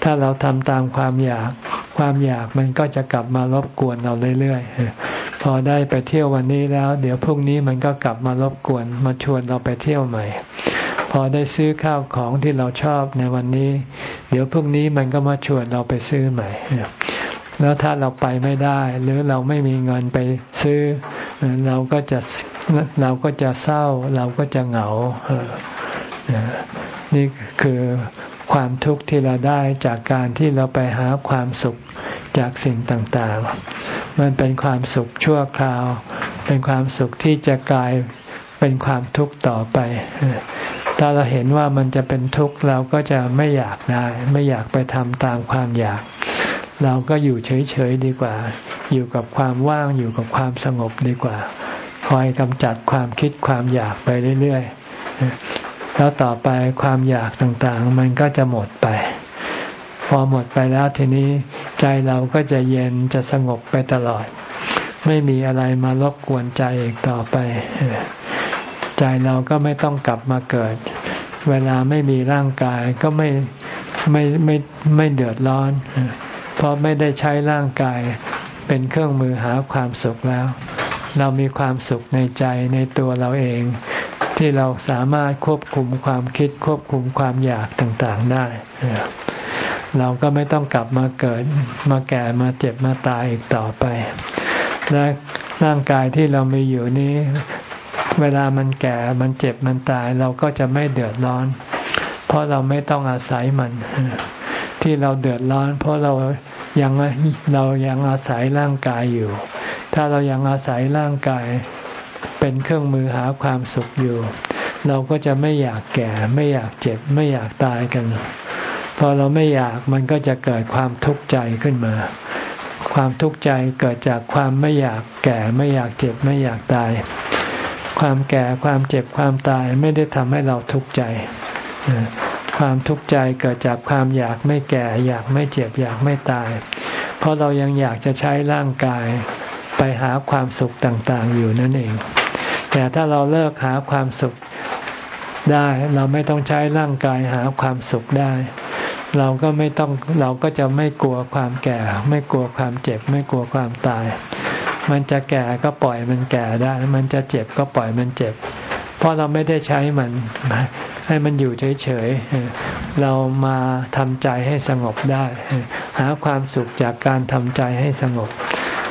ถ้าเราทำตามความอยาก ความอยากมันก็จะกลับมารบกวนเราเรื่อยๆ พอได้ไปเที่ยววันนี้แล้ว เดี๋ยวพรุ่งนี้มันก็กลับมารบกวนมาชวนเราไปเที่ยวใหม่ พอได้ซื้อข้าวของที่เราชอบในวันนี้ เดี๋ยวพรุ่งนี้มันก็มาชวนเราไปซื้อใหม่ แล้วถ้าเราไปไม่ได้ หรือเราไม่มีเงินไปซื้อ เราก็จะเราก็จะเศร้า เราก็จะเหงา นี่คือความทุกข์ที่เราได้จากการที่เราไปหาความสุขจากสิ่งต่างๆ มันเป็นความสุขชั่วคราว เป็นความสุขที่จะกลายเป็นความทุกข์ต่อไป ถ้าเราเห็นว่ามันจะเป็นทุกข์เราก็จะไม่อยากได้ ไม่อยากไปทำตามความอยาก เราก็อยู่เฉยๆดีกว่า อยู่กับความว่างอยู่กับความสงบดีกว่า คอยกำจัดความคิดความอยากไปเรื่อยๆ แล้วต่อไปความอยากต่างๆ มันก็จะหมดไป พอหมดไปแล้วทีนี้ใจเราก็จะเย็นจะสงบไปตลอด ไม่มีอะไรมารบกวนใจอีกต่อไป ใจเราก็ไม่ต้องกลับมาเกิด เวลาไม่มีร่างกายก็ไม่ไม่ไม่ไม่เดือดร้อน เพราะไม่ได้ใช้ร่างกายเป็นเครื่องมือหาความสุขแล้ว เรามีความสุขในใจในตัวเราเอง ที่เราสามารถควบคุมความคิดควบคุมความอยากต่างๆได้ เราก็ไม่ต้องกลับมาเกิดมาแก่มาเจ็บมาตายอีกต่อไปและร่างกายที่เรามีอยู่นี้ เวลามันแก่ มันเจ็บ มันตาย เราก็จะไม่เดือดร้อน เพราะเราไม่ต้องอาศัยมัน ที่เราเดือดร้อน เพราะเรายังเรายังอาศัยร่างกายอยู่ ถ้าเรายังอาศัยร่างกาย เป็นเครื่องมือหาความสุขอยู่ เราก็จะไม่อยากแก่ ไม่อยากเจ็บ ไม่อยากตายกัน พอเราไม่อยากมันก็จะเกิดความทุกข์ใจขึ้นมาความทุกข์ใจเกิดจากความไม่อยากแก่ไม่อยากเจ็บไม่อยากตาย ความแก่ความเจ็บความตายไม่ได้ทำให้เราทุกข์ใจ ความทุกข์ใจเกิดจากความอยากไม่แก่ อยากไม่เจ็บอยากไม่ตาย เพราะเรายังอยากจะใช้ร่างกายไปหาความสุขต่างๆ อยู่นั่นเอง แต่ถ้าเราเลิกหาความสุขได้เราไม่ต้องใช้ร่างกายหาความสุขได้ เราก็ไม่ต้องเราก็จะไม่กลัวความแก่ ไม่กลัวความเจ็บ ไม่กลัวความตาย มันจะแก่ก็ปล่อยมันแก่ได้ มันจะเจ็บก็ปล่อยมันเจ็บ เพราะเราไม่ได้ใช้มัน ให้มันอยู่เฉยๆ เรามาทำใจให้สงบได้ หาความสุขจากการทำใจให้สงบ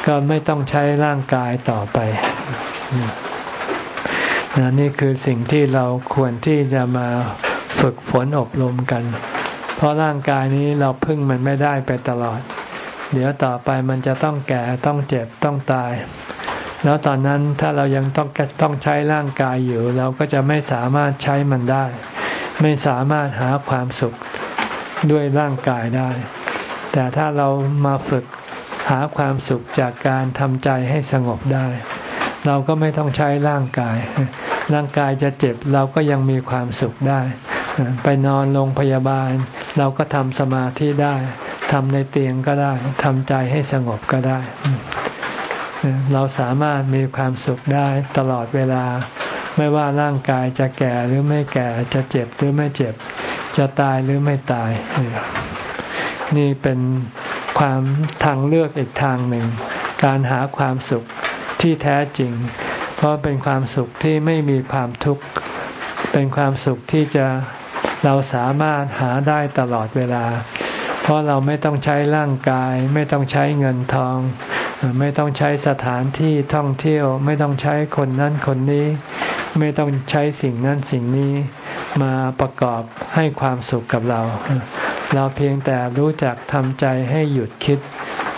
ก็ไม่ต้องใช้ร่างกายต่อไปนนี่คือสิ่งที่เราควรที่จะมาฝึกฝนอบรมกัน เพราะร่างกายนี้เราพึ่งมันไม่ได้ไปตลอด เดี๋ยวต่อไปมันจะต้องแก่ต้องเจ็บต้องตาย แล้วตอนนั้นถ้าเรายังต้องต้องใช้ร่างกายอยู่ เราก็จะไม่สามารถใช้มันได้ ไม่สามารถหาความสุขด้วยร่างกายได้ แต่ถ้าเรามาฝึกหาความสุขจากการทำใจให้สงบได้ เราก็ไม่ต้องใช้ร่างกาย ร่างกายจะเจ็บเราก็ยังมีความสุขได้ ไปนอนโรงพยาบาล เราก็ทำสมาธิได้ ทำในเตียงก็ได้ทำใจให้สงบก็ได้ เราสามารถมีความสุขได้ตลอดเวลา ไม่ว่าร่างกายจะแก่หรือไม่แก่จะเจ็บหรือไม่เจ็บ จะตายหรือไม่ตาย นี่เป็นความทางเลือกอีกทางหนึ่ง การหาความสุขที่แท้จริง เพราะเป็นความสุขที่ไม่มีความทุกข์ เป็นความสุขที่จะเราสามารถหาได้ตลอดเวลา เพราะเราไม่ต้องใช้ร่างกาย ไม่ต้องใช้เงินทอง ไม่ต้องใช้สถานที่ท่องเที่ยว ไม่ต้องใช้คนนั้นคนนี้ ไม่ต้องใช้สิ่งนั้นสิ่งนี้มาประกอบให้ความสุขกับเรา เราเพียงแต่รู้จักทำใจให้หยุดคิด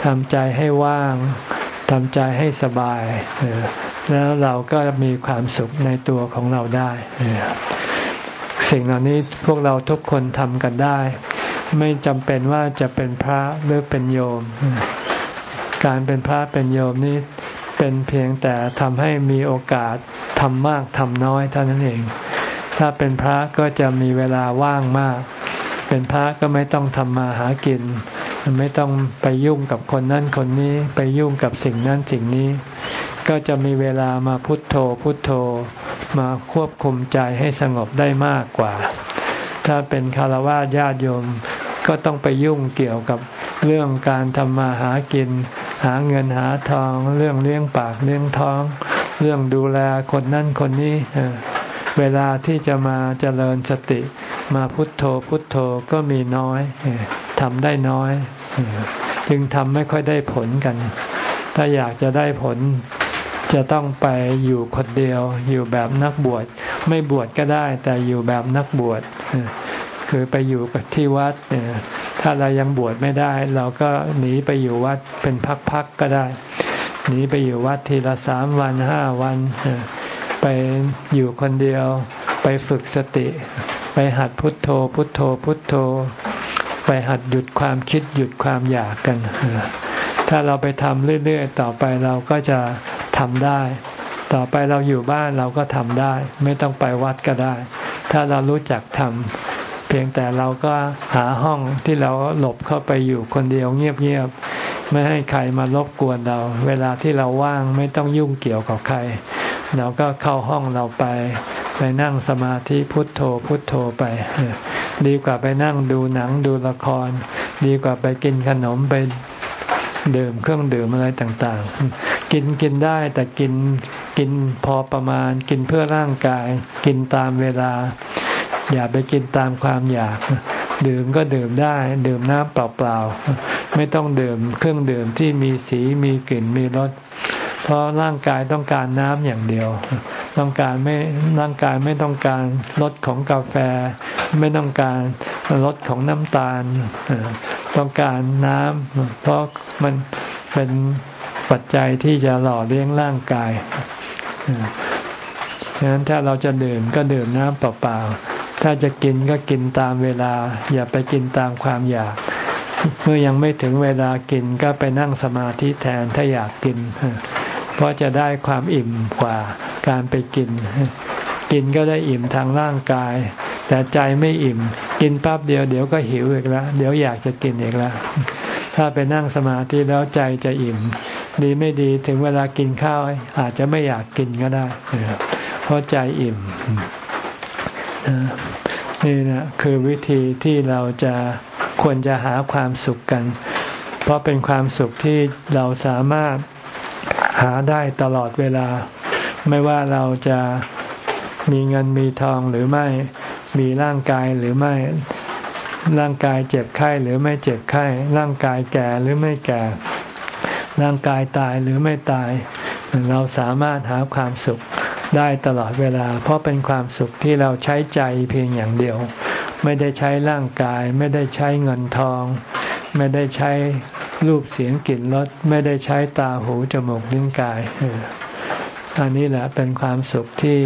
ทำใจให้ว่างทำใจให้สบาย แล้วเราก็มีความสุขในตัวของเราได้ สิ่งเหล่านี้พวกเราทุกคนทำกันได้ ไม่จำเป็นว่าจะเป็นพระหรือเป็นโยม การเป็นพระเป็นโยมนี้เป็นเพียงแต่ทำให้มีโอกาสทำมากทำน้อยเท่านั้นเอง ถ้าเป็นพระก็จะมีเวลาว่างมาก เป็นพระก็ไม่ต้องทำมาหากิน ไม่ต้องไปยุ่งกับคนนั้นคนนี้ไปยุ่งกับสิ่งนั้นสิ่งนี้ ก็จะมีเวลามาพุทโธพุทโธมาควบคุมใจให้สงบได้มากกว่า ถ้าเป็นคารวะญาติโยม ก็ต้องไปยุ่งเกี่ยวกับเรื่องการทำมาหากิน หาเงินหาทอง เรื่องเลี้ยงปากเลี้ยงท้อง เรื่องดูแลคนนั้นคนนี้เวลาที่จะมาเจริญสติ มาพุทโธพุทโธก็มีน้อยทำได้น้อย จึงทำไม่ค่อยได้ผลกัน ถ้าอยากจะได้ผลจะต้องไปอยู่คนเดียว อยู่แบบนักบวช ไม่บวชก็ได้ แต่อยู่แบบนักบวช คือไปอยู่กับที่วัดถ้าเรายังบวชไม่ได้ เราก็หนีไปอยู่วัดเป็นพักๆก็ได้ หนีไปอยู่วัดทีละสามวันห้าวัน ไปอยู่คนเดียว ไปฝึกสติ ไปหัดพุทโธ พุทโธ พุทโธ ไปหัดหยุดความคิดหยุดความอยากกัน ถ้าเราไปทำเรื่อยๆ ต่อไปเราก็จะทำได้ ต่อไปเราอยู่บ้านเราก็ทำได้ ไม่ต้องไปวัดก็ได้ ถ้าเรารู้จักทำ พียงแต่เราก็หาห้องที่เราหลบเข้าไปอยู่คนเดียวเงียบๆไม่ให้ใครมารบกวนเรา เวลาที่เราว่างไม่ต้องยุ่งเกี่ยวกับใคร เราก็เข้าห้องเราไป ไปนั่งสมาธิพุทโธพุทโธไป ดีกว่าไปนั่งดูหนังดูละคร ดีกว่าไปกินขนมไปดื่มเครื่องดื่มอะไรต่างๆ กินกินได้แต่กินกินพอประมาณ กินเพื่อร่างกาย กินตามเวลา อย่าไปกินตามความอยาก ดื่มก็ดื่มได้ ดื่มน้ำเปล่าๆ ไม่ต้องดื่มเครื่องดื่มที่มีสีมีกลิ่นมีรสเพราะร่างกายต้องการน้ำอย่างเดียว ต้องการไม่ร่างกายไม่ต้องการรสของกาแฟ ไม่ต้องการรสของน้ำตาล ต้องการน้ำเพราะมันเป็นปัจจัยที่จะหล่อเลี้ยงร่างกายดังนั้นถ้าเราจะดื่มก็ดื่มน้ำเปล่า ถ้าจะกินก็กินตามเวลา อย่าไปกินตามความอยาก เมื่อยังไม่ถึงเวลากินก็ไปนั่งสมาธิแทนถ้าอยากกิน เพราะจะได้ความอิ่มกว่าการไปกิน กินก็ได้อิ่มทางร่างกาย แต่ใจไม่อิ่ม กินปั๊บเดียวเดี๋ยวก็หิวอีกแล้ว เดี๋ยวอยากจะกินอีกแล้วถ้าไปนั่งสมาธิแล้วใจจะอิ่ม ดีไม่ดีถึงเวลากินข้าวอาจจะไม่อยากกินก็ได้เพราะใจอิ่ม นี่นะคือวิธีที่เราจะควรจะหาความสุขกัน เพราะเป็นความสุขที่เราสามารถหาได้ตลอดเวลา ไม่ว่าเราจะมีเงินมีทองหรือไม่มีร่างกายหรือไม่ร่างกายเจ็บไข้หรือไม่เจ็บไข้ ร่างกายแก่หรือไม่แก่ ร่างกายตายหรือไม่ตาย เราสามารถหาความสุข ได้ตลอดเวลา เพราะเป็นความสุขที่เราใช้ใจเพียงอย่างเดียว ไม่ได้ใช้ร่างกาย ไม่ได้ใช้เงินทอง ไม่ได้ใช้รูปเสียงกลิ่นรสไม่ได้ใช้ตาหูจมูกลิ้นกายอันนี้แหละเป็นความสุขที่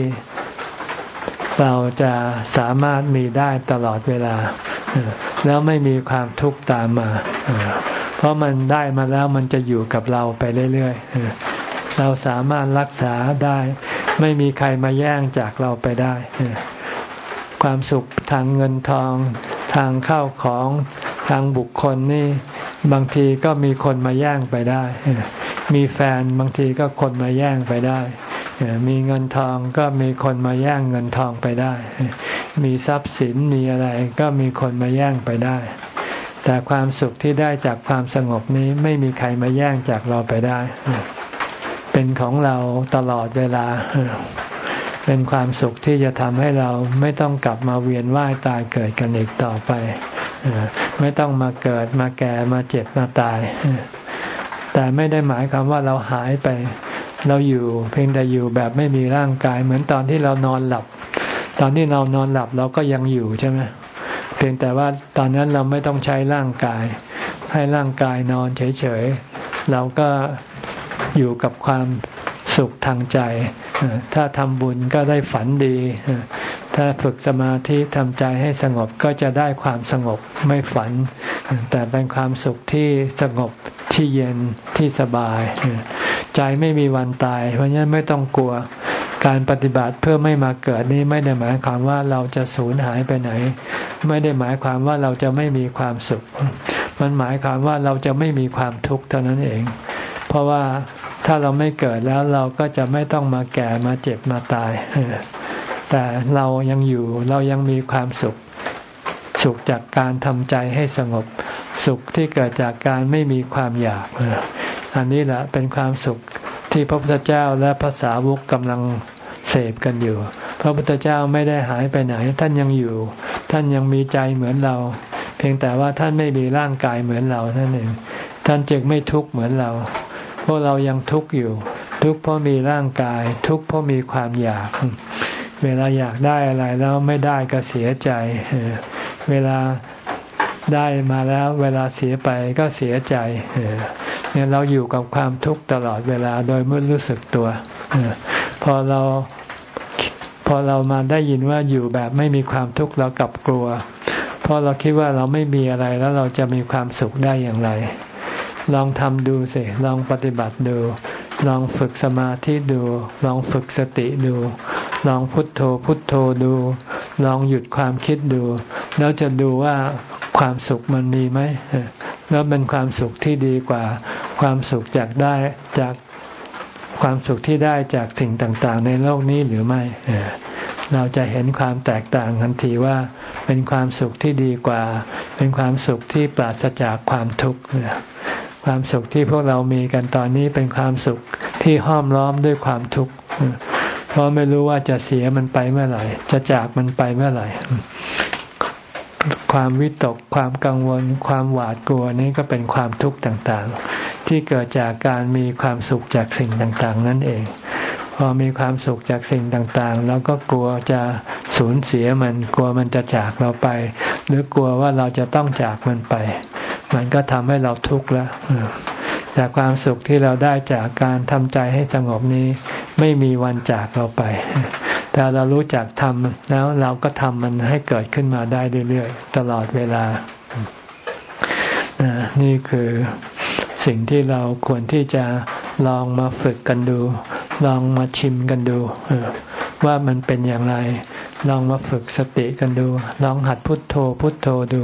เราจะสามารถมีได้ตลอดเวลา แล้วไม่มีความทุกข์ตามมา เพราะมันได้มาแล้วมันจะอยู่กับเราไปเรื่อยๆเราสามารถรักษาได้ ไม่มีใครมาแย่งจากเราไปได้ ความสุขทางเงินทอง ทางเข้าของทางบุคคลนี่บางทีก็มีคนมาแย่งไปได้ มีแฟนบางทีก็คนมาแย่งไปได้ มีเงินทองก็มีคนมาแย่งเงินทองไปได้ มีทรัพย์สินมีอะไรก็มีคนมาแย่งไปได้ แต่ความสุขที่ได้จากความสงบนี้ไม่มีใครมาแย่งจากเราไปได้ เป็นของเราตลอดเวลา เป็นความสุขที่จะทำให้เราไม่ต้องกลับมาเวียนว่ายตายเกิดกันอีกต่อไป ไม่ต้องมาเกิดมาแก่มาเจ็บมาตาย แต่ไม่ได้หมายความว่าเราหายไป เราอยู่เพียงแต่อยู่แบบไม่มีร่างกาย เหมือนตอนที่เรานอนหลับ ตอนที่เรานอนหลับเราก็ยังอยู่ใช่ไหมเพียงแต่ว่าตอนนั้นเราไม่ต้องใช้ร่างกาย ให้ร่างกายนอนเฉยๆเราก็ อยู่กับความสุขทางใจ ถ้าทำบุญก็ได้ฝันดี ถ้าฝึกสมาธิทำใจให้สงบก็จะได้ความสงบไม่ฝัน แต่เป็นความสุขที่สงบที่เย็นที่สบาย ใจไม่มีวันตาย เพราะฉะนั้นไม่ต้องกลัวการปฏิบัติเพื่อไม่มาเกิดนี้ไม่ได้หมายความว่าเราจะสูญหายไปไหน ไม่ได้หมายความว่าเราจะไม่มีความสุข มันหมายความว่าเราจะไม่มีความทุกข์เท่านั้นเอง ราะว่าถ้าเราไม่เกิดแล้วเราก็จะไม่ต้องมาแก่มาเจ็บมาตาย แต่เรายังอยู่เรายังมีความสุข สุขจากการทำใจให้สงบ สุขที่เกิดจากการไม่มีความอยาก อันนี้แหละเป็นความสุขที่พระพุทธเจ้าและภาษาวกกำลังเสพกันอยู่ พระพุทธเจ้าไม่ได้หายไปไหน ท่านยังอยู่ ท่านยังมีใจเหมือนเรา เพียงแต่ว่าท่านไม่มีร่างกายเหมือนเรานั่นเอง ท่านจึงไม่ทุกข์เหมือนเรา พวกเรายังทุกข์อยู่ ทุกข์เพราะมีร่างกาย ทุกข์เพราะมีความอยาก เวลาอยากได้อะไรแล้วไม่ได้ก็เสียใจ เวลาได้มาแล้วเวลาเสียไปก็เสียใจเนี่ยเราอยู่กับความทุกข์ตลอดเวลาโดยไม่รู้สึกตัวพอเราพอเรามาได้ยินว่าอยู่แบบไม่มีความทุกข์เรากลับกลัว เพราะเราคิดว่าเราไม่มีอะไรแล้วเราจะมีความสุขได้อย่างไร ลองทำดูสิ ลองปฏิบัติดู ลองฝึกสมาธิดู ลองฝึกสติดู ลองพุทโธพุทโธดู ลองหยุดความคิดดู แล้วจะดูว่าความสุขมันมีไหม แล้วเป็นความสุขที่ดีกว่า ความสุขจากได้จากความสุขที่ได้จากสิ่งต่างๆ ในโลกนี้หรือไม่ เราจะเห็นความแตกต่างทันทีว่า เป็นความสุขที่ดีกว่า เป็นความสุขที่ปราศจากความทุกข์ ความสุขที่พวกเรามีกันตอนนี้เป็นความสุขที่ห้อมล้อมด้วยความทุกข์เพราะไม่รู้ว่าจะเสียมันไปเมื่อไหร่ จะจากมันไปเมื่อไหร่ ความวิตกความกังวล ความหวาดกลัวนี้ก็เป็นความทุกข์ต่างๆ ที่เกิดจากการมีความสุขจากสิ่งต่างๆ นั่นเอง พอมีความสุขจากสิ่งต่างๆ แล้วก็กลัวจะสูญเสียมัน กลัวมันจะจากเราไป หรือกลัวว่าเราจะต้องจากมันไป มันก็ทำให้เราทุกข์แล้วแต่ความสุขที่เราได้จากการทำใจให้สงบนี้ ไม่มีวันจากเราไป แต่เรารู้จักทำแล้วเราก็ทำมันให้เกิดขึ้นมาได้เรื่อยๆ ตลอดเวลา นี่คือสิ่งที่เราควรที่จะลองมาฝึกกันดู ลองมาชิมกันดู ว่ามันเป็นอย่างไร ลองมาฝึกสติกันดู ลองหัดพุทโธพุทโธดู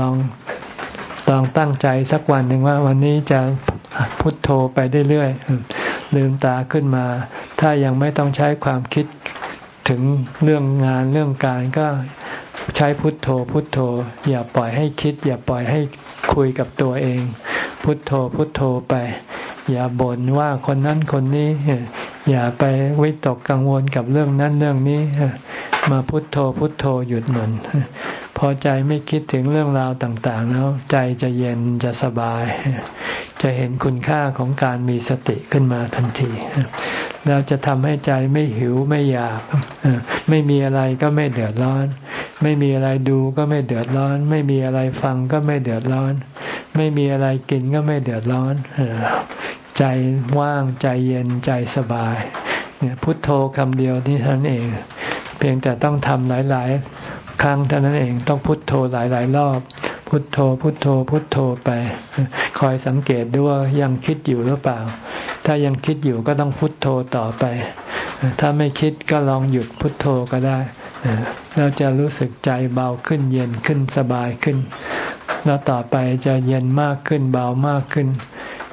ลอง ลองตั้งใจสักวันหนึ่งว่าวันนี้จะพุทโธไปเรื่อยๆลืมตาขึ้นมา ถ้ายังไม่ต้องใช้ความคิดถึงเรื่องงานเรื่องการก็ใช้พุทโธ พุทโธ อย่าปล่อยให้คิด อย่าปล่อยให้คุยกับตัวเอง พุทโธพุทโธไป อย่าบ่นว่าคนนั้นคนนี้ อย่าไปวิตกกังวลกับเรื่องนั้นเรื่องนี้ มาพุทโธพุทโธหยุดหมุน พอใจไม่คิดถึงเรื่องราวต่าง ๆ แล้วใจจะเย็นจะสบาย จะเห็นคุณค่าของการมีสติขึ้นมาทันทีแล้วจะทำให้ใจไม่หิวไม่อยากไม่มีอะไรก็ไม่เดือดร้อน ไม่มีอะไรดูก็ไม่เดือดร้อน ไม่มีอะไรฟังก็ไม่เดือดร้อน ไม่มีอะไรกินก็ไม่เดือดร้อนใจว่างใจเย็นใจสบาย เนี่ยพุทโธคำเดียวนี่ท่านเอง เพียงแต่ต้องทำหลาย ครั้งเท่านั้นเองต้องพุทโธหลาย ๆ รอบ พุทโธ พุทโธ พุทโธไป คอยสังเกตดูว่ายังคิดอยู่หรือเปล่า ถ้ายังคิดอยู่ก็ต้องพุทโธต่อไป ถ้าไม่คิดก็ลองหยุดพุทโธก็ได้แล้วจะรู้สึกใจเบาขึ้นเย็นขึ้นสบายขึ้น แล้วต่อไปจะเย็นมากขึ้นเบามากขึ้น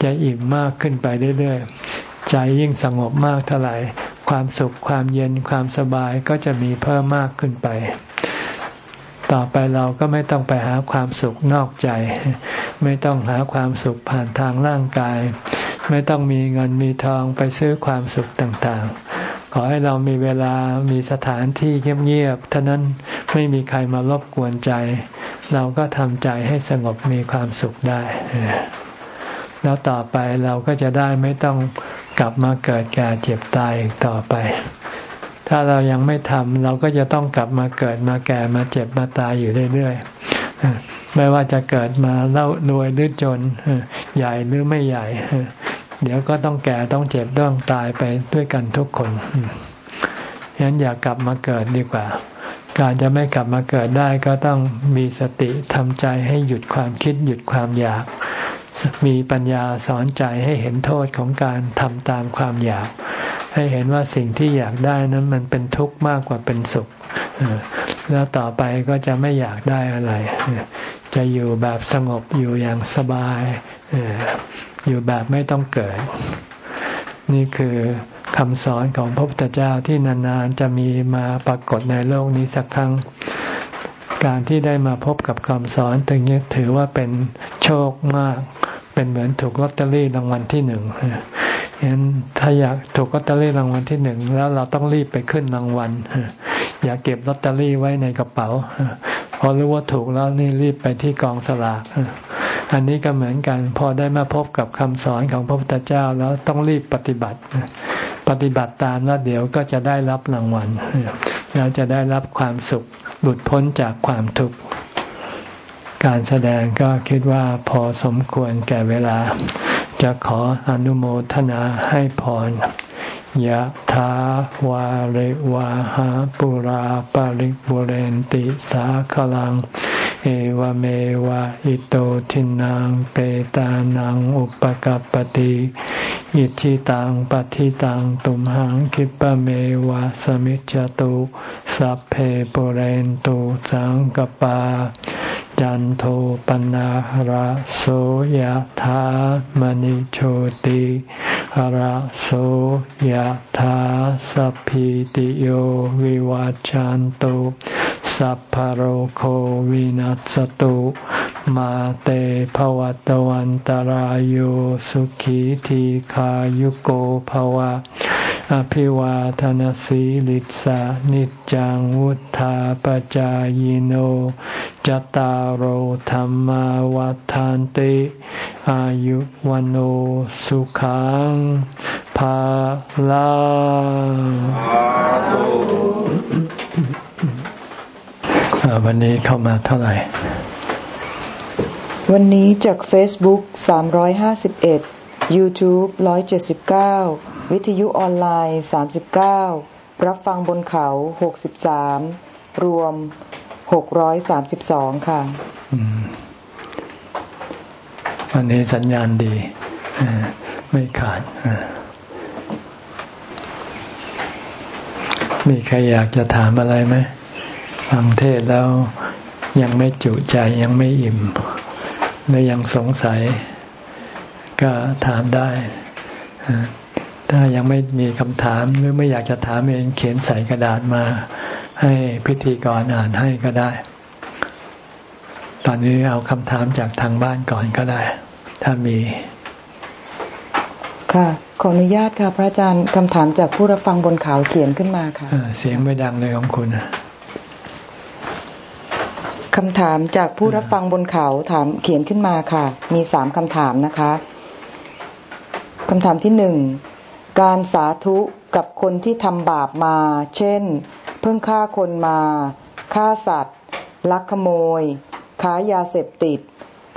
จะอิ่มมากขึ้นไปเรื่อยๆ ใจยิ่งสงบมากเท่าไหร่ ความสุขความเย็นความสบายก็จะมีเพิ่มมากขึ้นไป ต่อไปเราก็ไม่ต้องไปหาความสุขนอกใจ ไม่ต้องหาความสุขผ่านทางร่างกาย ไม่ต้องมีเงินมีทองไปซื้อความสุขต่างๆ ขอให้เรามีเวลามีสถานที่เงียบๆเท่านั้นไม่มีใครมารบกวนใจ เราก็ทำใจให้สงบมีความสุขได้แล้วต่อไปเราก็จะได้ไม่ต้องกลับมาเกิดแก่เจ็บตายต่อไป ถ้าเรายังไม่ทำเราก็จะต้องกลับมาเกิดมาแก่มาเจ็บมาตายอยู่เรื่อยๆไม่ว่าจะเกิดมาเล่ารวยหรือจนใหญ่หรือไม่ใหญ่ เดี๋ยวก็ต้องแก่ต้องเจ็บต้องตายไปด้วยกันทุกคนฉะนั้นอย่ากกลับมาเกิดดีกว่า การจะไม่กลับมาเกิดได้ก็ต้องมีสติทำใจให้หยุดความคิดหยุดความอยาก มีปัญญาสอนใจให้เห็นโทษของการทำตามความอยาก ให้เห็นว่าสิ่งที่อยากได้นั้นมันเป็นทุกข์มากกว่าเป็นสุข แล้วต่อไปก็จะไม่อยากได้อะไร จะอยู่แบบสงบอยู่อย่างสบาย อยู่แบบไม่ต้องเกิด นี่คือคำสอนของพระพุทธเจ้าที่นานๆจะมีมาปรากฏในโลกนี้สักครั้ง การที่ได้มาพบกับคำสอนตรงนี้ถือว่าเป็นโชคมาก เป็นเหมือนถูกลอตเตอรี่รางวัลที่หนึ่งฉะนั้นถ้าอยากถูกลอตเตอรี่รางวัลที่หนึ่งแล้วเราต้องรีบไปขึ้นรางวัลอย่าเก็บลอตเตอรี่ไว้ในกระเป๋าพอรู้ว่าถูกแล้วนี่รีบไปที่กองสลากอันนี้ก็เหมือนกัน พอได้มาพบกับคำสอนของพระพุทธเจ้าแล้วต้องรีบปฏิบัติ ปฏิบัติตามแล้วเดี๋ยวก็จะได้รับรางวัล เราจะได้รับความสุขหลุดพ้นจากความทุกข์ การแสดงก็คิดว่าพอสมควรแก่เวลา จะขออนุโมทนาให้พรยะถาวาริวาหาปุราปาริกบุเรนติสาขลัง เอวเมวะอิโตทินังเปตานังอุปกัปติอิชิตังปฏิตังตุมหังคิปะเมวะสมิจจตุสัพเพปเรนตุสังกปา จันโทปนะระโสยธามณิโชติระโสยธาสัพพิติโยวิวัจจันตุ สัพพโรโควินัสตุ มาเตภวัตวันตารโยสุขีทีขายุโกภวะ อภิวาทนสีลิสานิจังวุธาปจายโน จตารโหธรรมวัฏานติ อายุวันโอสุขังภาลัง วันนี้เข้ามาเท่าไหร่ วันนี้จาก Facebook 351 YouTube 179 วิทยุออนไลน์ 39 รับฟังบนเขา 63 รวม 632 ค่ะวันนี้สัญญาณดี ไม่ขาดมีใครอยากจะถามอะไรไหม ฟังเทศแล้วยังไม่จุใจยังไม่อิ่มหรือยังสงสัย ก็ถามได้ ถ้ายังไม่มีคำถามหรือไม่อยากจะถามเองเขียนใส่กระดาษมา ให้พิธีกรอ่านให้ก็ได้ ตอนนี้เอาคำถามจากทางบ้านก่อนก็ได้ ถ้ามี ค่ะ ขออนุญาตค่ะ พระอาจารย์คำถามจากผู้รับฟังบนเขาเขียนขึ้นมาค่ะเสียงไม่ดังเลยของคุณ คำถามจากผู้รับฟังบนเขาถามเขียนขึ้นมาค่ะ มีสามคำถามนะคะคำถามที่หนึ่งการสาธุกับคนที่ทำบาปมา เช่น เพิ่งฆ่าคนมาฆ่าสัตว์ ลักขโมยค้ายาเสพติด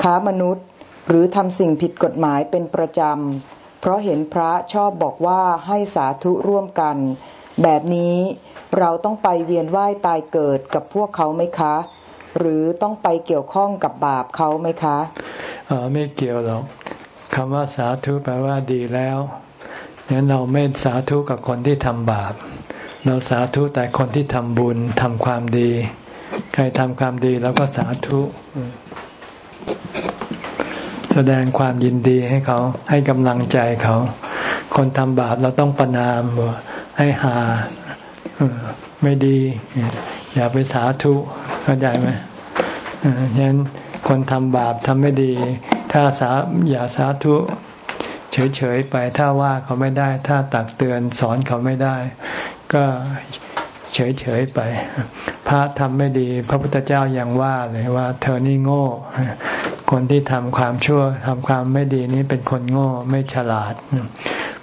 ค้ามนุษย์ หรือทำสิ่งผิดกฎหมายเป็นประจำ เพราะเห็นพระชอบบอกว่าให้สาธุร่วมกัน แบบนี้เราต้องไปเวียนว่ายตายเกิดกับพวกเขาไหมคะ หรือต้องไปเกี่ยวข้องกับบาปเขาไหมคะอ๋อไม่เกี่ยวหรอกคำว่าสาธุแปลว่าดีแล้วงั้นเราไม่สาธุกับคนที่ทำบาป เราสาธุแต่คนที่ทำบุญทำความดี ใครทำความดีเราก็สาธุ แสดงความยินดีให้เขา ให้กำลังใจเขา คนทำบาปเราต้องประนามให้หา ไม่ดี อย่าไปสาธุเข้าใจไหมฉะนั้นคนทำบาปทำไม่ดี ถ้าสาอย่าสาธุเฉยๆไปถ้าว่าเขาไม่ได้ ถ้าตักเตือนสอนเขาไม่ได้ ก็เฉยๆไป พระทำไม่ดี พระพุทธเจ้ายังว่าเลยว่า เธอนี่โง่ คนที่ทำความชั่วทำความไม่ดีนี้เป็นคนโง่ไม่ฉลาด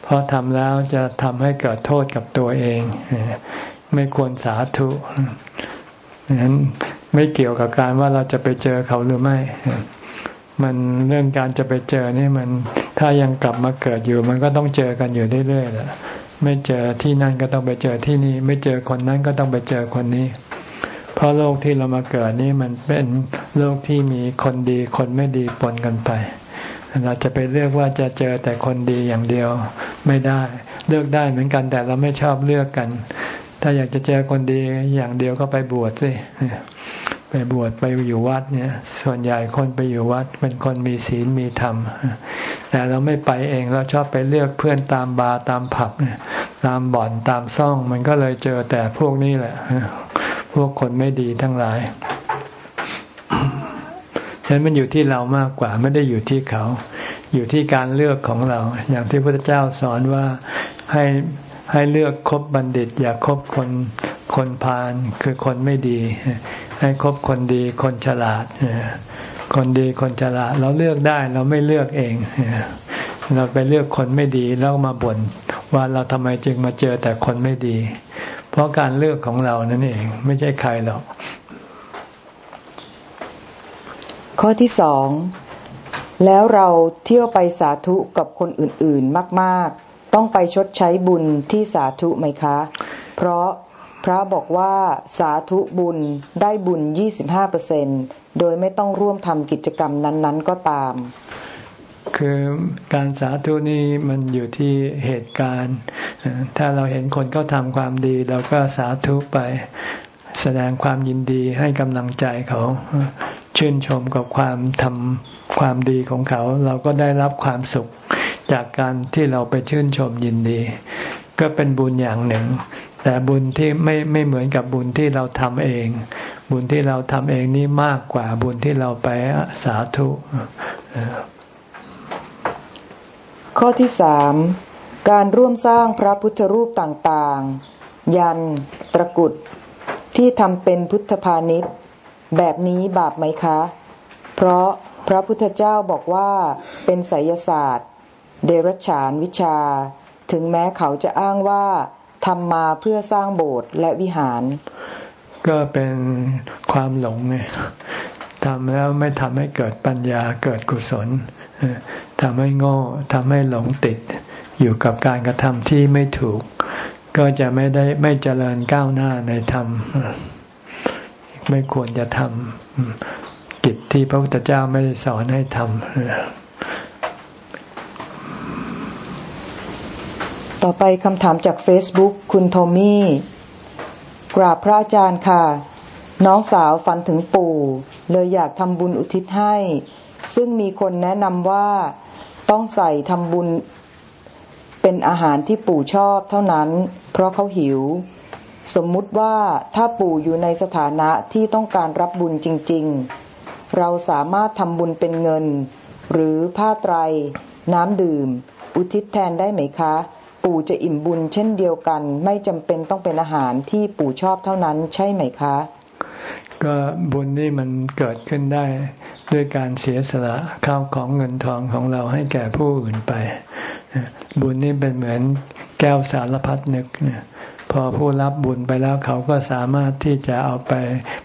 เพราะทำแล้วจะทำให้เกิดโทษกับตัวเอง ไม่ควรสาธุนั้นไม่เกี่ยวกับการว่าเราจะไปเจอเขาหรือไม่ มันเรื่องการจะไปเจอนี่มันถ้ายังกลับมาเกิดอยู่ มันก็ต้องเจอกันอยู่เรื่อยๆแหละไม่เจอที่นั่นก็ต้องไปเจอที่นี่ ไม่เจอคนนั้นก็ต้องไปเจอคนนี้ เพราะโลกที่เรามาเกิดนี่มันเป็นโลกที่มีคนดีคนไม่ดีปนกันไป เราจะไปเลือกว่าจะเจอแต่คนดีอย่างเดียวไม่ได้ เลือกได้เหมือนกันแต่เราไม่ชอบเลือกกัน ถ้าอยากจะเจอคนดีอย่างเดียวก็ไปบวชสิไปบวชไปอยู่วัดเนี่ย ส่วนใหญ่คนไปอยู่วัด เป็นคนมีศีลมีธรรม แต่เราไม่ไปเองเราชอบไปเลือกเพื่อนตามบาร์ตามผับตามบ่อนตามซ่อง มันก็เลยเจอแต่พวกนี้แหละ พวกคนไม่ดีทั้งหลายฉะนั้นมันอยู่ที่เรามากกว่าไม่ได้อยู่ที่เขา อยู่ที่การเลือกของเรา อย่างที่พระเจ้าสอนว่าให้ ให้เลือกคบบัณฑิต อย่าคบคนคนพาลคือคนไม่ดี ให้คบคนดีคนฉลาด คนดีคนฉลาด เราเลือกได้เราไม่เลือกเอง เราไปเลือกคนไม่ดีแล้วมาบ่นว่าเราทำไมจึงมาเจอแต่คนไม่ดี เพราะการเลือกของเรานั่นเอง ไม่ใช่ใครหรอก ข้อที่สองแล้วเราเที่ยวไปสาธุกับคนอื่น ๆ มาก ๆ ต้องไปชดใช้บุญที่สาธุไหมคะ เพราะพระบอกว่าสาธุบุญได้บุญ 25เปอร์เซ็นโดยไม่ต้องร่วมทำกิจกรรมนั้น ๆ ก็ตาม คือการสาธุนี้มันอยู่ที่เหตุการณ์ ถ้าเราเห็นคนเขาทำความดีเราก็สาธุไปแสดงความยินดีให้กำลังใจเขาชื่นชมกับความทำความดีของเขา เราก็ได้รับความสุข จากการที่เราไปชื่นชมยินดี ก็เป็นบุญอย่างหนึ่ง แต่บุญที่ไม่ไม่เหมือนกับบุญที่เราทำเอง บุญที่เราทำเองนี่มากกว่าบุญที่เราไปสาธุ ข้อที่สามการร่วมสร้างพระพุทธรูปต่างๆ ยันตะกุดที่ทำเป็นพุทธพาณิชย์ แบบนี้บาปไหมคะ เพราะพระพุทธเจ้าบอกว่าเป็นไสยศาสตร์ เดรัจฉานวิชา ถึงแม้เขาจะอ้างว่าทำมาเพื่อสร้างโบสถ์และวิหาร ก็เป็นความหลงไงทำแล้วไม่ทำให้เกิดปัญญาเกิดกุศลทำให้โง่ทำให้หลงติด อยู่กับการกระทำที่ไม่ถูก ก็จะไม่ได้ไม่เจริญก้าวหน้าในธรรม ไม่ควรจะทำกิจที่พระพุทธเจ้าไม่ได้สอนให้ทำ ต่อไปคำถามจาก Facebook คุณโทมี่ กราบพระอาจารย์ค่ะ น้องสาวฝันถึงปู่ เลยอยากทำบุญอุทิศให้ ซึ่งมีคนแนะนำว่าต้องใส่ทำบุญ เป็นอาหารที่ปู่ชอบเท่านั้น เพราะเขาหิว สมมุติว่าถ้าปู่อยู่ในสถานะที่ต้องการรับบุญจริง ๆ เราสามารถทำบุญเป็นเงิน หรือผ้าไตร น้ำดื่ม อุทิศแทนได้ไหมคะ ปู่จะอิ่มบุญเช่นเดียวกัน ไม่จำเป็นต้องเป็นอาหารที่ปู่ชอบเท่านั้นใช่ไหมคะ ก็บุญนี่มันเกิดขึ้นได้ด้วยการเสียสละข้าวของเงินทองของเราให้แก่ผู้อื่นไป บุญนี่เป็นเหมือนแก้วสารพัดนึกเนี่ยพอผู้รับบุญไปแล้วเขาก็สามารถที่จะเอาไป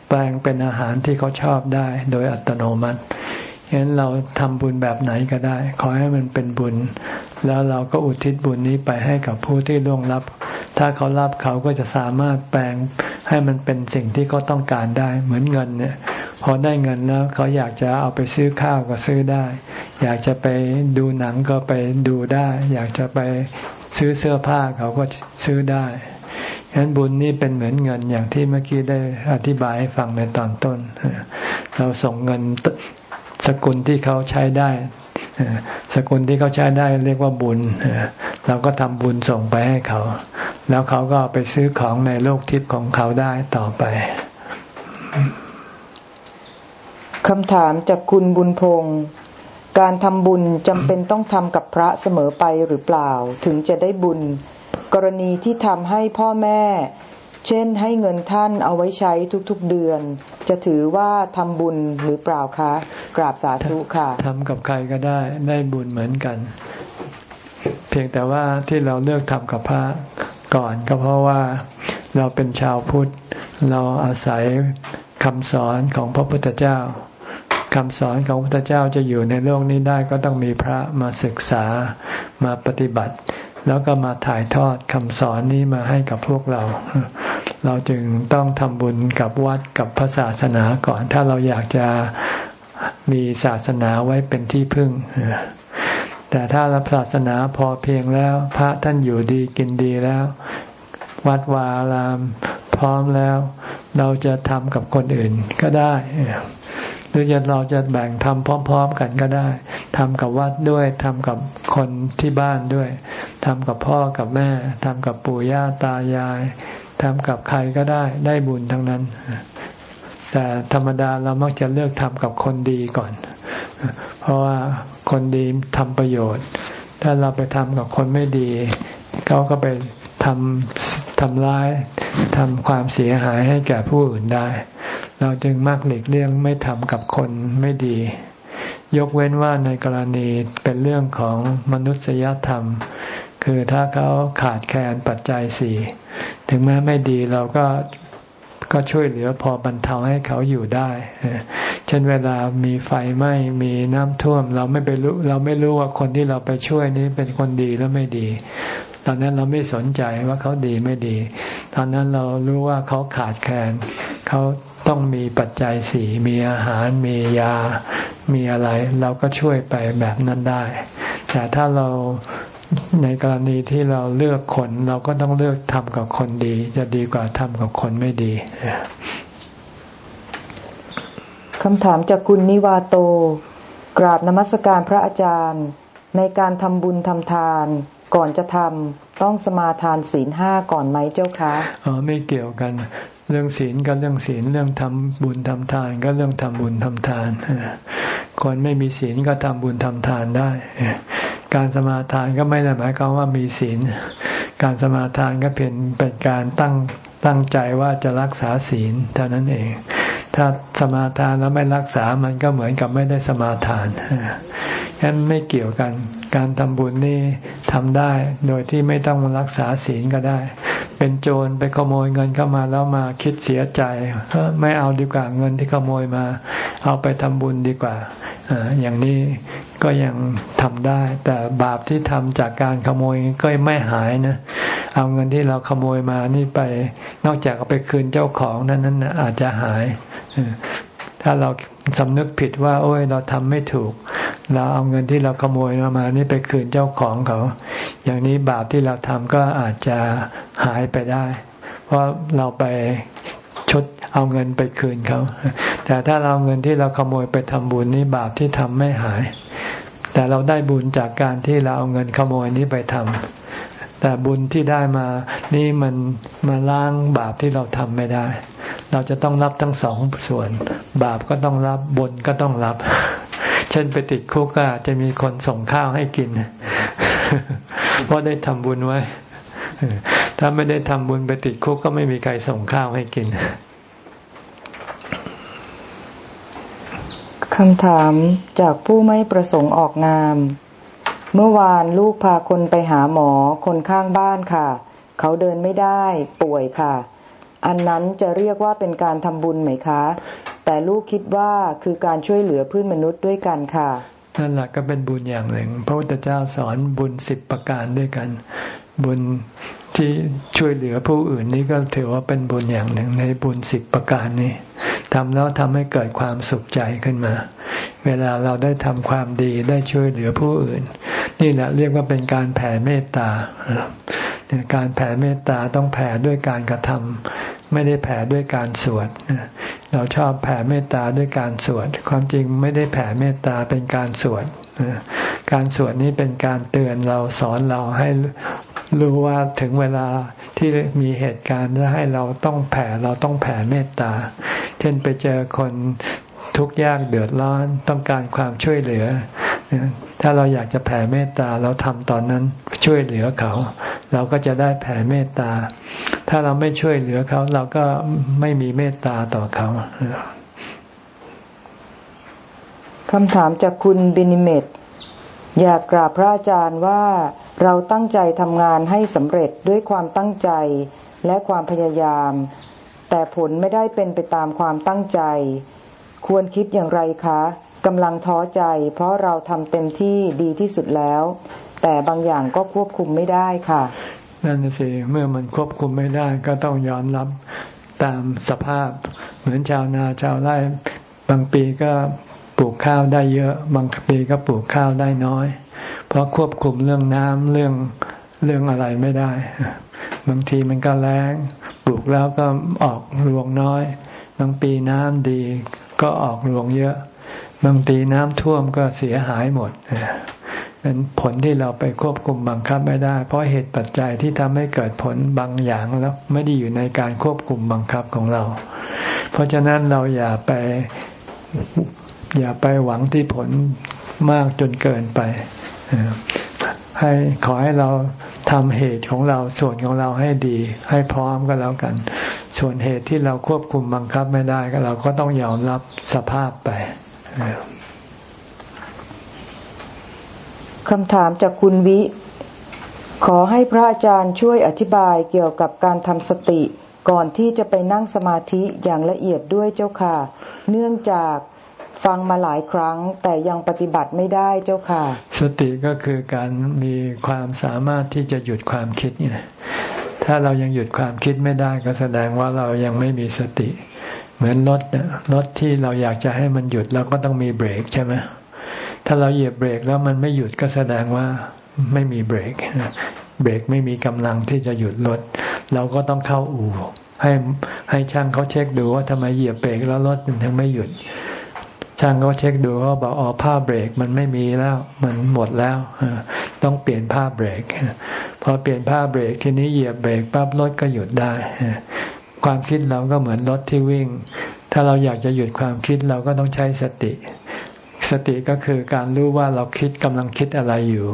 แปลงเป็นอาหารที่เขาชอบได้ โดยอัตโนมัติ ฉะนั้นเราทำบุญแบบไหนก็ได้ ขอให้มันเป็นบุญ แล้วเราก็อุทิศบุญนี้ไปให้กับผู้ที่ล่วงรับ ถ้าเขารับเขาก็จะสามารถแปลงให้มันเป็นสิ่งที่เขาต้องการได้ เหมือนเงินเนี่ย พอได้เงินแล้วเขาอยากจะเอาไปซื้อข้าวก็ซื้อได้ อยากจะไปดูหนังก็ไปดูได้ อยากจะไปซื้อเสื้อผ้าเขาก็ซื้อได้ฉะนั้นบุญนี่เป็นเหมือนเงินอย่างที่เมื่อกี้ได้อธิบายให้ฟังในตอนต้น เราส่งเงิน สกุลที่เขาใช้ได้ สกุลที่เขาใช้ได้เรียกว่าบุญ เราก็ทำบุญส่งไปให้เขา แล้วเขาก็ไปซื้อของในโลกทิพย์ของเขาได้ต่อไปคำถามจากคุณบุญพงศ์การทำบุญจำเป็นต้องทำกับพระเสมอไปหรือเปล่า ถึงจะได้บุญ กรณีที่ทำให้พ่อแม่ เช่นให้เงินท่านเอาไว้ใช้ทุกๆเดือน จะถือว่าทำบุญหรือเปล่าคะ กราบสาธุค่ะทำกับใครก็ได้ได้บุญเหมือนกัน เพียงแต่ว่าที่เราเลือกทำกับพระก่อนก็เพราะว่าเราเป็นชาวพุทธ เราอาศัยคำสอนของพระพุทธเจ้าคำสอนของพระพุทธเจ้าจะอยู่ในโลกนี้ได้ก็ต้องมีพระมาศึกษามาปฏิบัติ แล้วก็มาถ่ายทอดคำสอนนี้มาให้กับพวกเรา เราจึงต้องทำบุญกับวัดกับพระศาสนาก่อน ถ้าเราอยากจะมีศาสนาไว้เป็นที่พึ่ง แต่ถ้ารับศาสนาพอเพียงแล้ว พระท่านอยู่ดีกินดีแล้ว วัดวาลามพร้อมแล้ว เราจะทำกับคนอื่นก็ได้ หรือจะเราจะแบ่งทำพร้อม ๆ กันก็ได้ทำกับวัดด้วยทำกับคนที่บ้านด้วยทำกับพ่อกับแม่ทำกับปู่ย่าตายายทำกับใครก็ได้ได้บุญทั้งนั้น แต่ธรรมดาเรามักจะเลือกทำกับคนดีก่อน เพราะว่าคนดีทำประโยชน์ ถ้าเราไปทำกับคนไม่ดี เขาก็ไปทำทำร้ายทำความเสียหายให้แก่ผู้อื่นได้ เราจึงมักหลีกเลี่ยงไม่ทำกับคนไม่ดี ยกเว้นว่าในกรณีเป็นเรื่องของมนุษยธรรม คือถ้าเขาขาดแคลนปัจจัยสี่ถึงแม้ไม่ดีเราก็ก็ช่วยเหลือพอบรรเทาให้เขาอยู่ได้ เช่นเวลามีไฟไหม้ มีน้ำท่วม เราไม่ไปรู้ เราไม่รู้ว่าคนที่เราไปช่วยนี้เป็นคนดีหรือไม่ดี ตอนนั้นเราไม่สนใจว่าเขาดีไม่ดี ตอนนั้นเรารู้ว่าเขาขาดแคลน เขา ต้องมีปัจจัยสี่มีอาหารมียา มีอะไร เราก็ช่วยไปแบบนั้นได้ แต่ถ้าเราในกรณีที่เราเลือกคน เราก็ต้องเลือกทำกับคนดี จะดีกว่าทำกับคนไม่ดีคำถามจากคุณนิวาโต กราบนมัสการพระอาจารย์ ในการทำบุญทำทานก่อนจะทำต้องสมาทานศีลห้าก่อนไหมเจ้าคะอ๋อไม่เกี่ยวกัน เรื่องศีลก็เรื่องศีลเรื่องทำบุญทำทาน ก็เรื่องทำบุญทำทานคนไม่มีศีลก็ทำบุญทำทานได้ การสมาทานก็ไม่ได้หมายความว่ามีศีล การสมาทานก็เป็นเป็นการตั้งตั้งใจว่าจะรักษาศีลเท่านั้นเอง ถ้าสมาทานแล้วไม่รักษามันก็เหมือนกับไม่ได้สมาทานฉะนั้นไม่เกี่ยวกัน การทำบุญนี่ทำได้ โดยที่ไม่ต้องรักษาศีลก็ได้ เป็นโจรไปขโมยเงินเข้ามาแล้วมาคิดเสียใจไม่เอาดีกว่าเงินที่ขโมยมา เอาไปทำบุญดีกว่าอย่างนี้ก็ยังทำได้ แต่บาปที่ทำจากการขโมยก็ไม่หายนะ เอาเงินที่เราขโมยมานี่ไป นอกจากเอาไปคืนเจ้าของนั้นนั้นอาจจะหายถ้าเราสำนึกผิดว่า โอ้ยเราทำไม่ถูก เราเอาเงินที่เราขโมยมามานี่ไปคืนเจ้าของเขา อย่างนี้บาปที่เราทำก็อาจจะหายไปได้ เพราะเราไปชดเอาเงินไปคืนเขา แต่ถ้าเราเงินที่เราขโมยไปทำบุญนี่บาปที่ทำไม่หาย แต่เราได้บุญจากการที่เราเอาเงินขโมยนี้ไปทำแต่บุญที่ได้มา นี่มันมาล้างบาปที่เราทำไม่ได้ เราจะต้องรับทั้งสองส่วน บาปก็ต้องรับบุญก็ต้องรับ เช่นไปติดคุกก็จะมีคนส่งข้าวให้กินเพราะได้ทำบุญไว้ ถ้าไม่ได้ทำบุญไปติดคุกก็ไม่มีใครส่งข้าวให้กินคำถามจากผู้ไม่ประสงค์ออกนาม เมื่อวานลูกพาคนไปหาหมอคนข้างบ้านค่ะ เขาเดินไม่ได้ ป่วยค่ะ อันนั้นจะเรียกว่าเป็นการทำบุญไหมคะ แต่ลูกคิดว่าคือการช่วยเหลือเพื่อนมนุษย์ด้วยกันค่ะนั่นแหละก็เป็นบุญอย่างหนึ่ง พระพุทธเจ้าสอนบุญสิบประการด้วยกัน บุญที่ช่วยเหลือผู้อื่นนี่ก็ถือว่าเป็นบุญอย่างหนึ่ง ในบุญสิบประการนี้ทำแล้วทำให้เกิดความสุขใจขึ้นมา เวลาเราได้ทำความดีได้ช่วยเหลือผู้อื่น นี่แหละเรียกว่าเป็นการแผ่เมตตา การแผ่เมตตาต้องแผ่ด้วยการกระทำไม่ได้แผ่ด้วยการสวดเราชอบแผ่เมตตาด้วยการสวด ความจริงไม่ได้แผ่เมตตาเป็นการสวดการสวดนี้เป็นการเตือนเราสอนเราให้รู้ว่าถึงเวลาที่มีเหตุการณ์จะให้เราต้องแผ่เราต้องแผ่เมตตา เช่นไปเจอคนทุกข์ยากเดือดร้อนต้องการความช่วยเหลือ ถ้าเราอยากจะแผ่เมตตาเราทำตอนนั้นช่วยเหลือเขา เราก็จะได้แผ่เมตตา ถ้าเราไม่ช่วยเหลือเขา เราก็ไม่มีเมตตาต่อเขาคำถามจากคุณบินิเมตอยากกราบพระอาจารย์ว่าเราตั้งใจทำงานให้สำเร็จด้วยความตั้งใจและความพยายาม แต่ผลไม่ได้เป็นไปตามความตั้งใจ ควรคิดอย่างไรคะ กำลังท้อใจ เพราะเราทำเต็มที่ดีที่สุดแล้ว แต่บางอย่างก็ควบคุมไม่ได้ค่ะ นั่นสิเมื่อมันควบคุมไม่ได้ก็ต้องยอมรับตามสภาพ เหมือนชาวนาชาวไร่บางปีก็ปลูกข้าวได้เยอะ บางปีก็ปลูกข้าวได้น้อย เพราะควบคุมเรื่องน้ำเรื่องเรื่องอะไรไม่ได้ บางทีมันก็แรงปลูกแล้วก็ออกรวงน้อย บางปีน้ำดีก็ออกรวงเยอะ บางปีน้ำท่วมก็เสียหายหมดเป็นผลที่เราไปควบคุมบังคับไม่ได้ เพราะเหตุปัจจัยที่ทำให้เกิดผลบางอย่างแล้วไม่ได้อยู่ในการควบคุมบังคับของเรา เพราะฉะนั้นเราอย่าไปอย่าไปหวังที่ผลมากจนเกินไปให้ขอให้เราทำเหตุของเราส่วนของเราให้ดี ให้พร้อมก็แล้วกัน ส่วนเหตุที่เราควบคุมบังคับไม่ได้ก็เราก็ต้องยอมรับสภาพไป คำถามจากคุณวิ ขอให้พระอาจารย์ช่วยอธิบายเกี่ยวกับการทำสติ ก่อนที่จะไปนั่งสมาธิอย่างละเอียดด้วยเจ้าค่ะ เนื่องจากฟังมาหลายครั้งแต่ยังปฏิบัติไม่ได้เจ้าค่ะ สติก็คือการมีความสามารถที่จะหยุดความคิดไงถ้าเรายังหยุดความคิดไม่ได้ก็แสดงว่าเรายังไม่มีสติ เหมือนรถรถที่เราอยากจะให้มันหยุดเราก็ต้องมีเบรกใช่ไหมถ้าเราเหยียบเบรกแล้วมันไม่หยุดก็แสดงว่าไม่มีเบรกเบรกไม่มีกำลังที่จะหยุดรถ เราก็ต้องเข้าอู่ให้ให้ช่างเขาเช็คดูว่าทำไมเหยียบเบรกแล้วรถมันถึงไม่หยุด ช่างเขาเช็คดูเขาบอกอ๋อผ้าเบรกมันไม่มีแล้ว มันหมดแล้วต้องเปลี่ยนผ้าเบรกพอเปลี่ยนผ้าเบรกทีนี้เหยียบเบรกปั๊บรถก็หยุดได้ ความคิดเราก็เหมือนรถที่วิ่ง ถ้าเราอยากจะหยุดความคิดเราก็ต้องใช้สติ สติก็คือการรู้ว่าเราคิดกำลังคิดอะไรอยู่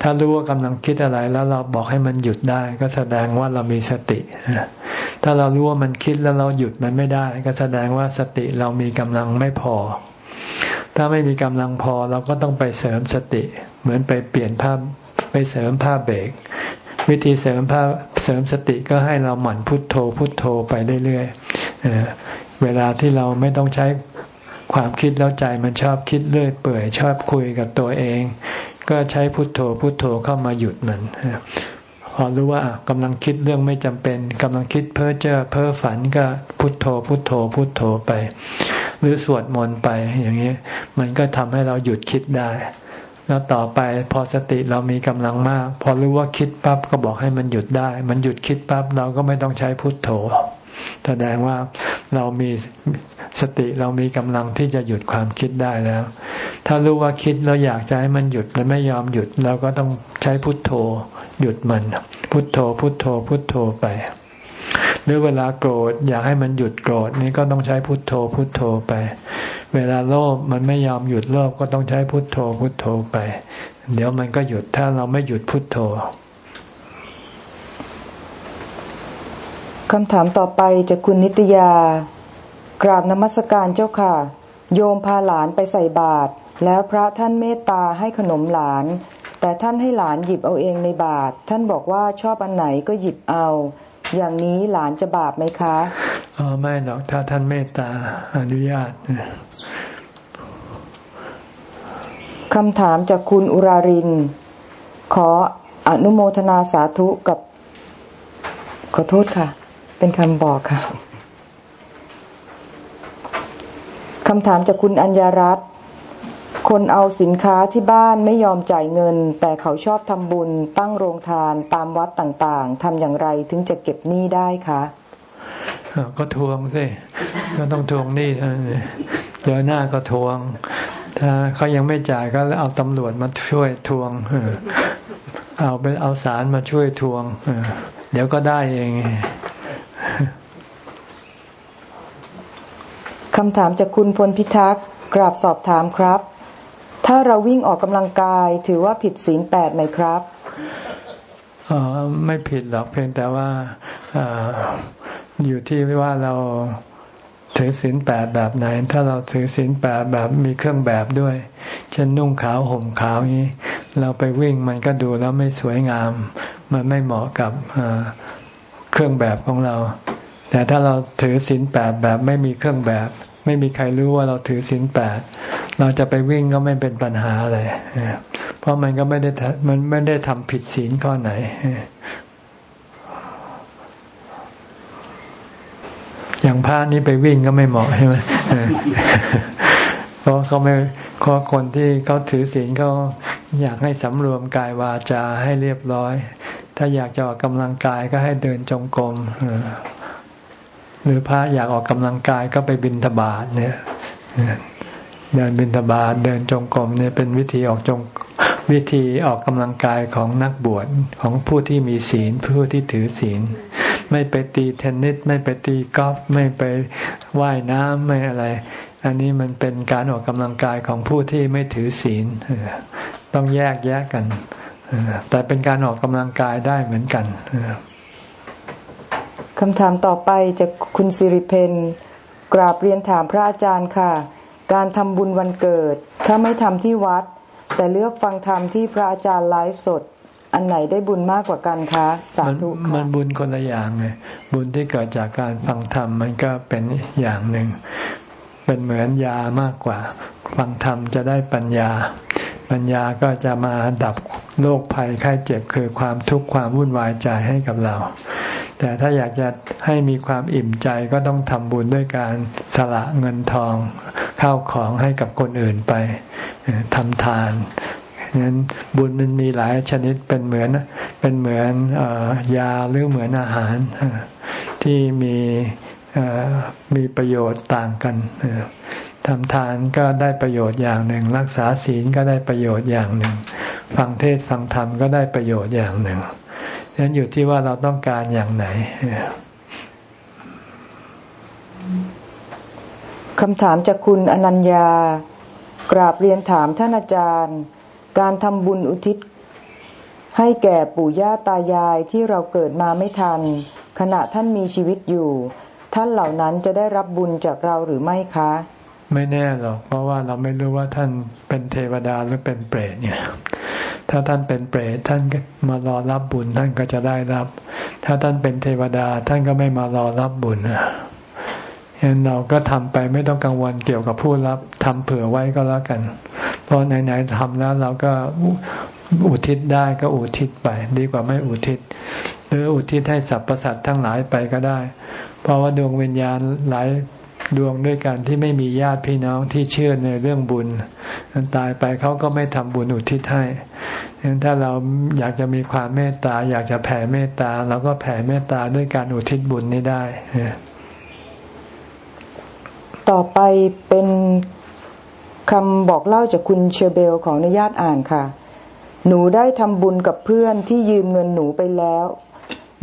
ถ้ารู้ว่ากำลังคิดอะไรแล้วเราบอกให้มันหยุดได้ ก็แสดงว่าเรามีสติ ถ้าเรารู้ว่ามันคิดแล้วเราหยุดมันไม่ได้ ก็แสดงว่าสติเรามีกำลังไม่พอ ถ้าไม่มีกำลังพอเราก็ต้องไปเสริมสติ เหมือนไปเปลี่ยนผ้าไปเสริมผ้าเบรก วิธีเสริมผ้าเสริมสติก็ให้เราหมั่นพุทโธพุทโธไปเรื่อยๆเวลาที่เราไม่ต้องใช้ความคิดแล้วใจมันชอบคิดเรื่อยเปื่อยชอบคุยกับตัวเอง ก็ใช้พุทโธพุทโธเข้ามาหยุดมันพอรู้ว่ากำลังคิดเรื่องไม่จำเป็นกำลังคิดเพ้อเจ้อเพ้อฝันก็พุทโธพุทโธพุทโธไป หรือสวดมนต์ไปอย่างนี้ มันก็ทำให้เราหยุดคิดได้ แล้วต่อไปพอสติเรามีกำลังมาก พอรู้ว่าคิดปั๊บก็บอกให้มันหยุดได้ มันหยุดคิดปั๊บเราก็ไม่ต้องใช้พุทโธแสดงว่าเรามีสติเรามีกำลังที่จะหยุดความคิดได้แล้ว ถ้ารู้ว่าคิดแล้วอยากจะให้มันหยุดแล้วไม่ยอมหยุดเราก็ต้องใช้พุทโธหยุดมัน พุทโธพุทโธพุทโธไป หรือเวลาโกรธอยากให้มันหยุดโกรธนี่ก็ต้องใช้พุทโธพุทโธไป เวลาโลภมันไม่ยอมหยุดโลภก็ต้องใช้พุทโธพุทโธไป เดี๋ยวมันก็หยุดถ้าเราไม่หยุดพุทโธคำถามต่อไปจากคุณนิตยา กราบนมัสการเจ้าค่ะ โยมพาหลานไปใส่บาตรแล้วพระท่านเมตตาให้ขนมหลาน แต่ท่านให้หลานหยิบเอาเองในบาตรท่านบอกว่าชอบอันไหนก็หยิบเอา อย่างนี้หลานจะบาปไหมคะอ๋อไม่หรอกถ้าท่านเมตตาอนุญาตคำถามจากคุณอุราริน ขออนุโมทนาสาธุกับ ขอโทษค่ะ เป็นคำบอกค่ะคำถามจากคุณอัญญารัตน์ คนเอาสินค้าที่บ้านไม่ยอมจ่ายเงิน แต่เขาชอบทำบุญ ตั้งโรงทานตามวัดต่างๆทำอย่างไรถึงจะเก็บหนี้ได้คะก็ทวงสิก็ต้องทวงหนี้เจอหน้าก็ทวง ถ้าเขายังไม่จ่ายก็เอาตำรวจมาช่วยทวงเอาไปเอาสารมาช่วยทวงเดี๋ยวก็ได้เองคำถามจากคุณพลพิทักษ์กราบสอบถามครับ ถ้าเราวิ่งออกกำลังกายถือว่าผิดศีลแปดไหมครับออไม่ผิดหรอกเพียงแต่ว่าออยู่ที่ว่าเราถือศีลแปดแบบไหน ถ้าเราถือศีลแปดแบบมีเครื่องแบบด้วย เช่นนุ่งขาวห่มขาวนี้ เราไปวิ่งมันก็ดูแล้วไม่สวยงาม มันไม่เหมาะกับเครื่องแบบของเรา แต่ถ้าเราถือศีลแปดแบบไม่มีเครื่องแบบ ไม่มีใครรู้ว่าเราถือศีลแปดเราจะไปวิ่งก็ไม่เป็นปัญหาอะไรเพราะมันก็ไม่ได้มันไม่ได้ทำผิดศีลข้อไหนอย่างพระนี้ไปวิ่งก็ไม่เหมาะใช่ไหมเพราะเขาไม่ข้อคนที่เขาถือศีลเขาอยากให้สำรวมกายวาจาให้เรียบร้อย ถ้าอยากจะออกกำลังกายก็ให้เดินจงกรม หรือพระอยากออกกำลังกายก็ไปบินทบาทเนี่ยเดินบินทบาทเดินจงกรมเนี่ยเป็นวิธีออกจงวิธีออกกำลังกายของนักบวชของผู้ที่มีศีลผู้ที่ถือศีล ไม่ไปตีเทนนิสไม่ไปตีกอล์ฟไม่ไปว่ายน้ำไม่อะไร อันนี้มันเป็นการออกกำลังกายของผู้ที่ไม่ถือศีลต้องแยกแยกกันแต่เป็นการออกกำลังกายได้เหมือนกัน คำถามต่อไปจากคุณสิริเพนกราบเรียนถามพระอาจารย์ค่ะ การทำบุญวันเกิด ถ้าไม่ทำที่วัด แต่เลือกฟังธรรมที่พระอาจารย์ไลฟ์สด อันไหนได้บุญมากกว่ากันคะสาธุค่ะมันบุญคนละอย่างไงบุญที่เกิดจากการฟังธรรมมันก็เป็นอย่างหนึ่งเป็นเหมือนยามากกว่า ฟังธรรมจะได้ปัญญา ปัญญาก็จะมาดับโรคภัยไข้เจ็บคือความทุกข์ความวุ่นวายใจให้กับเรา แต่ถ้าอยากจะให้มีความอิ่มใจก็ต้องทำบุญด้วยการสละเงินทองข้าวของให้กับคนอื่นไปทำทานนั้นบุญมันมีหลายชนิดเป็นเหมือนเป็นเหมือนยาหรือเหมือนอาหารที่มีมีประโยชน์ต่างกัน ทำทานก็ได้ประโยชน์อย่างหนึ่ง รักษาศีลก็ได้ประโยชน์อย่างหนึ่ง ฟังเทศฟังธรรมก็ได้ประโยชน์อย่างหนึ่งนั้นอยู่ที่ว่าเราต้องการอย่างไหนคำถามจากคุณอนัญญา กราบเรียนถามท่านอาจารย์ การทำบุญอุทิศ ให้แก่ปู่ย่าตายายที่เราเกิดมาไม่ทัน ขณะท่านมีชีวิตอยู่ ท่านเหล่านั้นจะได้รับบุญจากเราหรือไม่คะ ไม่แน่หรอก เพราะว่าเราไม่รู้ว่าท่านเป็นเทวดาหรือเป็นเปรตเนี่ย ถ้าท่านเป็นเปรตท่านมารอรับบุญท่านก็จะได้รับ ถ้าท่านเป็นเทวดาท่านก็ไม่มารอรับบุญเห็นเราก็ทำไปไม่ต้องกังวลเกี่ยวกับผู้รับทำเผื่อไว้ก็แล้วกัน เพราะไหนๆทำแล้วเราก็อุทิศได้ก็อุทิศไป ดีกว่าไม่อุทิศ หรืออุทิศให้สรรพสัตว์ทั้งหลายไปก็ได้ เพราะว่าดวงวิญญาณหลาย ดวงด้วยกันที่ไม่มีญาติพี่น้องที่เชื่อในเรื่องบุญตายไปเขาก็ไม่ทำบุญอุทิศให้ถ้าเราอยากจะมีความเมตตา อยากจะแผ่เมตตาเราก็แผ่เมตตาด้วยการอุทิศบุญนี้ได้ต่อไปเป็นคำบอกเล่าจากคุณเชเบลของอนุญาตอ่านค่ะ หนูได้ทำบุญกับเพื่อนที่ยืมเงินหนูไปแล้ว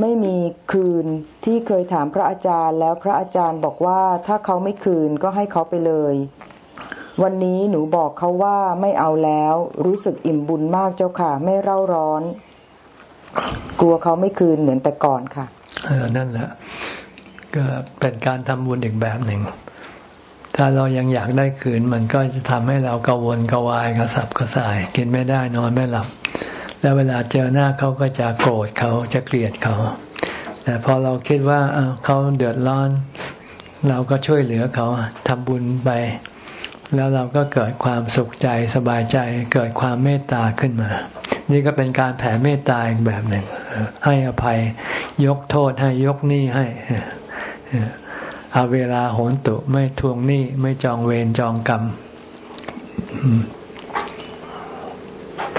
ไม่มีคืนที่เคยถามพระอาจารย์ แล้วพระอาจารย์บอกว่าถ้าเขาไม่คืนก็ให้เขาไปเลย วันนี้หนูบอกเขาว่าไม่เอาแล้ว รู้สึกอิ่มบุญมากเจ้าค่ะ ไม่เร่าร้อน กลัวเขาไม่คืนเหมือนแต่ก่อนค่ะเออนั่นแหละก็เป็นการทำบุญอีกแบบหนึ่ง ถ้าเรายังอยากได้คืน มันก็จะทำให้เรากังวลกวายกระสับกระส่าย กินไม่ได้นอนไม่หลับ แล้วเวลาเจอหน้าเขาก็จะโกรธเขาจะเกลียดเขา แต่พอเราคิดว่าเขาเดือดร้อน เราก็ช่วยเหลือเขาทำบุญไป แล้วเราก็เกิดความสุขใจสบายใจเกิดความเมตตาขึ้นมา นี่ก็เป็นการแผ่เมตตาอีกแบบหนึ่ง ให้อภัยยกโทษให้ยกหนี้ให้เอาเวลาโหนตุไม่ทวงหนี้ไม่จองเวรจองกรรม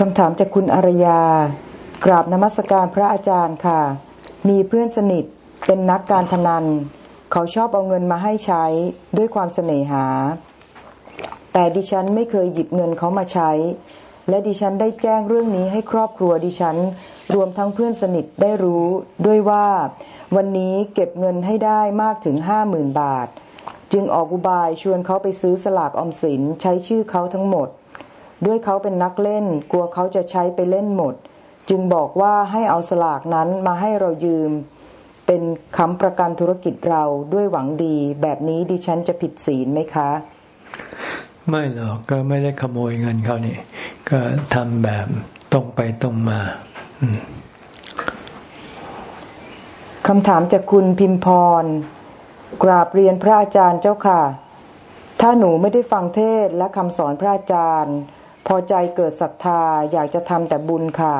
คำถามจากคุณอารยา กราบนมัสการพระอาจารย์ค่ะ มีเพื่อนสนิทเป็นนักการพนัน เขาชอบเอาเงินมาให้ใช้ด้วยความเสน่หา แต่ดิฉันไม่เคยหยิบเงินเขามาใช้ และดิฉันได้แจ้งเรื่องนี้ให้ครอบครัวดิฉัน รวมทั้งเพื่อนสนิทได้รู้ด้วยว่า วันนี้เก็บเงินให้ได้มากถึงห้าหมื่นบาท จึงออกอุบายชวนเขาไปซื้อสลากอมสินใช้ชื่อเขาทั้งหมด ด้วยเขาเป็นนักเล่น กลัวเขาจะใช้ไปเล่นหมด จึงบอกว่าให้เอาสลากนั้นมาให้เรายืม เป็นคำประกันธุรกิจเราด้วยหวังดี แบบนี้ดิฉันจะผิดศีลไหมคะ ไม่หรอกก็ไม่ได้ขโมยเงินเขานี่ ก็ทำแบบตรงไปตรงมาอืมคำถามจากคุณพิมพร กราบเรียนพระอาจารย์เจ้าค่ะ ถ้าหนูไม่ได้ฟังเทศและคำสอนพระอาจารย์ พอใจเกิดศรัทธาอยากจะทำแต่บุญค่ะ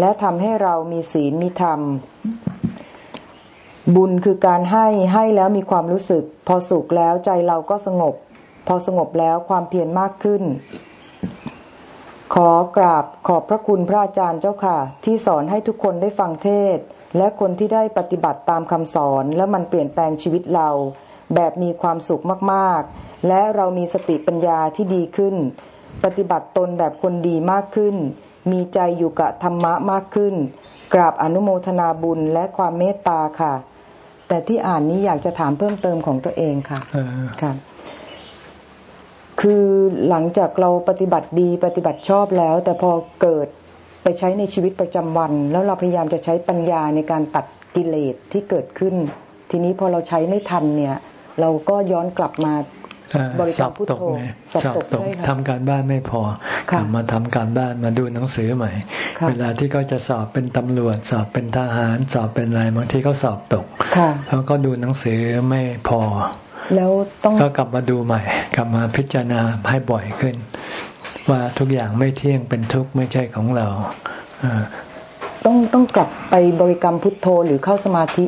และทำให้เรามีศีลมีธรรม บุญคือการให้ให้แล้วมีความรู้สึก พอสุขแล้วใจเราก็สงบ พอสงบแล้วความเพียรมากขึ้น ขอกราบขอบพระคุณพระอาจารย์เจ้าค่ะ ที่สอนให้ทุกคนได้ฟังเทศ และคนที่ได้ปฏิบัติตามคำสอนแล้วมันเปลี่ยนแปลงชีวิตเรา แบบมีความสุขมากๆ และเรามีสติปัญญาที่ดีขึ้น ปฏิบัติตนแบบคนดีมากขึ้น มีใจอยู่กับธรรมะมากขึ้น กราบอนุโมทนาบุญและความเมตตาค่ะ แต่ที่อ่านนี้อยากจะถามเพิ่มเติมของตัวเองค่ะค่ะ คือหลังจากเราปฏิบัติดีปฏิบัติชอบแล้ว แต่พอเกิดไปใช้ในชีวิตประจำวัน แล้วเราพยายามจะใช้ปัญญาในการตัดกิเลสที่เกิดขึ้น ทีนี้พอเราใช้ไม่ทันเนี่ย เราก็ย้อนกลับมา บริกรรมพุทโธสอบตกทำการบ้านไม่พอกลับมาทำการบ้านมาดูหนังสือใหม่ เวลาที่เขาจะสอบเป็นตำรวจ สอบเป็นทหาร สอบเป็นอะไรบางทีเขาสอบตกเขาก็ดูหนังสือไม่พอ แล้วต้องก็กลับมาดูใหม่ กลับมาพิจารณาให้บ่อยขึ้น ว่าทุกอย่างไม่เที่ยงเป็นทุกข์ไม่ใช่ของเรา ต้องต้องกลับไปบริกรรมพุทโธหรือเข้าสมาธิ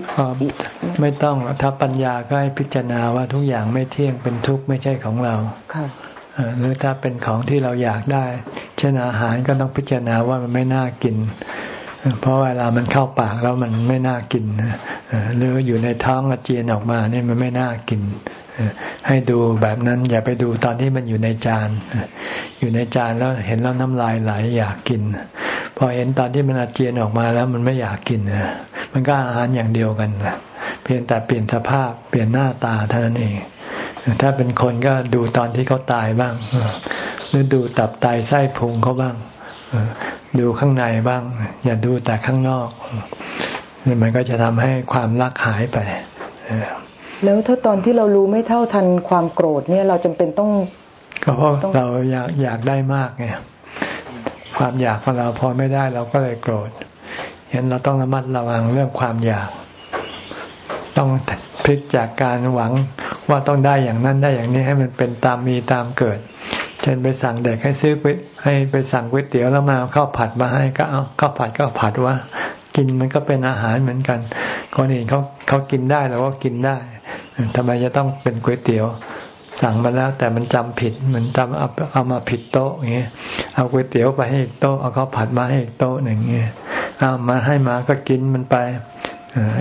ไม่ต้องถ้าปัญญาก็ให้พิจารณาว่าทุกอย่างไม่เที่ยงเป็นทุกข์ไม่ใช่ของเราค่ะหรือถ้าเป็นของที่เราอยากได้ เช่นอาหารก็ต้องพิจารณาว่ามันไม่น่ากิน เพราะเวลามันเข้าปากแล้วมันไม่น่ากินหรืออยู่ในท้องอาเจียนออกมาเนี่ยมันไม่น่ากินให้ดูแบบนั้นอย่าไปดูตอนที่มันอยู่ในจาน อยู่ในจานแล้วเห็นแล้วน้ำลายไหลอยากกิน พอเห็นตอนที่มันอาเจียนออกมาแล้วมันไม่อยากกินมันก็อาหารอย่างเดียวกันเพียงแต่เปลี่ยนสภาพเปลี่ยนหน้าตาเท่านั้นเอง ถ้าเป็นคนก็ดูตอนที่เขาตายบ้างหรือดูตับไตไส้พุงเขาบ้างดูข้างในบ้าง อย่าดูแต่ข้างนอกมันก็จะทำให้ความรักหายไปแล้วถ้าตอนที่เรารู้ไม่เท่าทันความโกรธเนี่ย เราจำเป็นต้อง ก็เพราะเราอยากอยากได้มากไง ความอยากของเราพอไม่ได้เราก็เลยโกรธเห็นเราต้องระมัดระวังเรื่องความอยาก ต้องพลิกจากการหวังว่าต้องได้อย่างนั้นได้อย่างนี้ให้มันเป็นตามมีตามเกิด เช่นไปสั่งเด็กให้ซื้อให้ไปสั่งก๋วยเตี๋ยวแล้วมาข้าวผัดมาให้ก็เอาข้าวผัดก็ผัดว่ากินมันก็เป็นอาหารเหมือนกันคนอื่นเขาเขากินได้เราก็กินได้ทำไมจะต้องเป็นก๋วยเตี๋ยว สั่งมาแล้วแต่มันจำผิดมันจำเอาเอามาผิดโต๊ะอย่างเงี้ยเอาก๋วยเตี๋ยวไปให้อีกโต๊ะเอาข้าวผัดมาให้อีกโต๊ะหนึ่งเงี้ยเอามาให้มาก็กินมันไป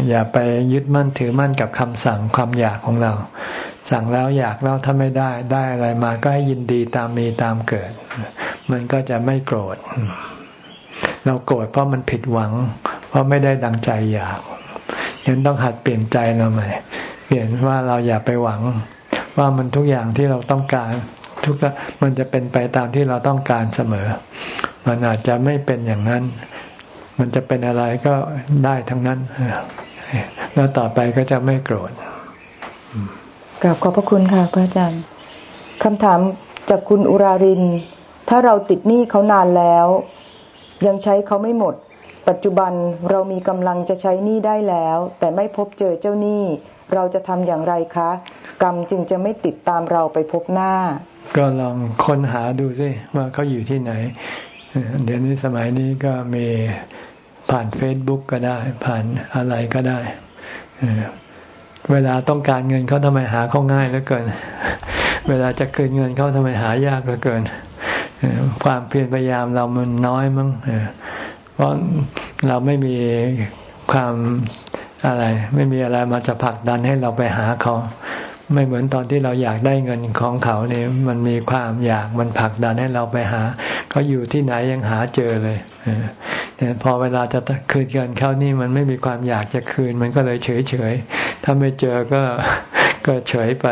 อย่าไปยึดมั่นถือมั่นกับคำสั่งความอยากของเรา สั่งแล้วอยากแล้วถ้าไม่ได้ได้อะไรมาก็ให้ยินดีตามมีตามเกิด มันก็จะไม่โกรธ เราโกรธเพราะมันผิดหวัง เพราะไม่ได้ดังใจอยากยังต้องหัดเปลี่ยนใจเราใหม่เปลี่ยนว่าเราอย่าไปหวัง ว่ามันทุกอย่างที่เราต้องการทุกมันจะเป็นไปตามที่เราต้องการเสมอ มันอาจจะไม่เป็นอย่างนั้น มันจะเป็นอะไรก็ได้ทั้งนั้น แล้วต่อไปก็จะไม่โกรธกราบขอบพระคุณค่ะพระอาจารย์คำถามจากคุณอุราริน ถ้าเราติดหนี้เขานานแล้ว ยังใช้เขาไม่หมด ปัจจุบันเรามีกำลังจะใช้หนี้ได้แล้ว แต่ไม่พบเจอเจ้าหนี้เราจะทำอย่างไรคะ กรรมจึงจะไม่ติดตามเราไปพบหน้า ก็ลองค้นหาดูสิว่าเขาอยู่ที่ไหน เดี๋ยวนี้สมัยนี้ก็มีผ่านเฟซบุ๊กก็ได้ ผ่านอะไรก็ได้ เวลาต้องการเงินเขาทำไมหาเขาง่ายเหลือเกิน เวลาจะคืนเงินเขาทำไมหายากเหลือเกิน ความเพียรพยายามเรามันน้อยมั้งเพราะเราไม่มีความอะไร ไม่มีอะไรมาจะผลักดันให้เราไปหาเขา ไม่เหมือนตอนที่เราอยากได้เงินของเขาเนี่ยมันมีความอยากมันผลักดันให้เราไปหาเขาอยู่ที่ไหนยังหาเจอเลยแต่พอเวลาจะคืนเงินเขานี่มันไม่มีความอยากจะคืน มันก็เลยเฉยเฉยถ้าไม่เจอก็ก็เฉยไป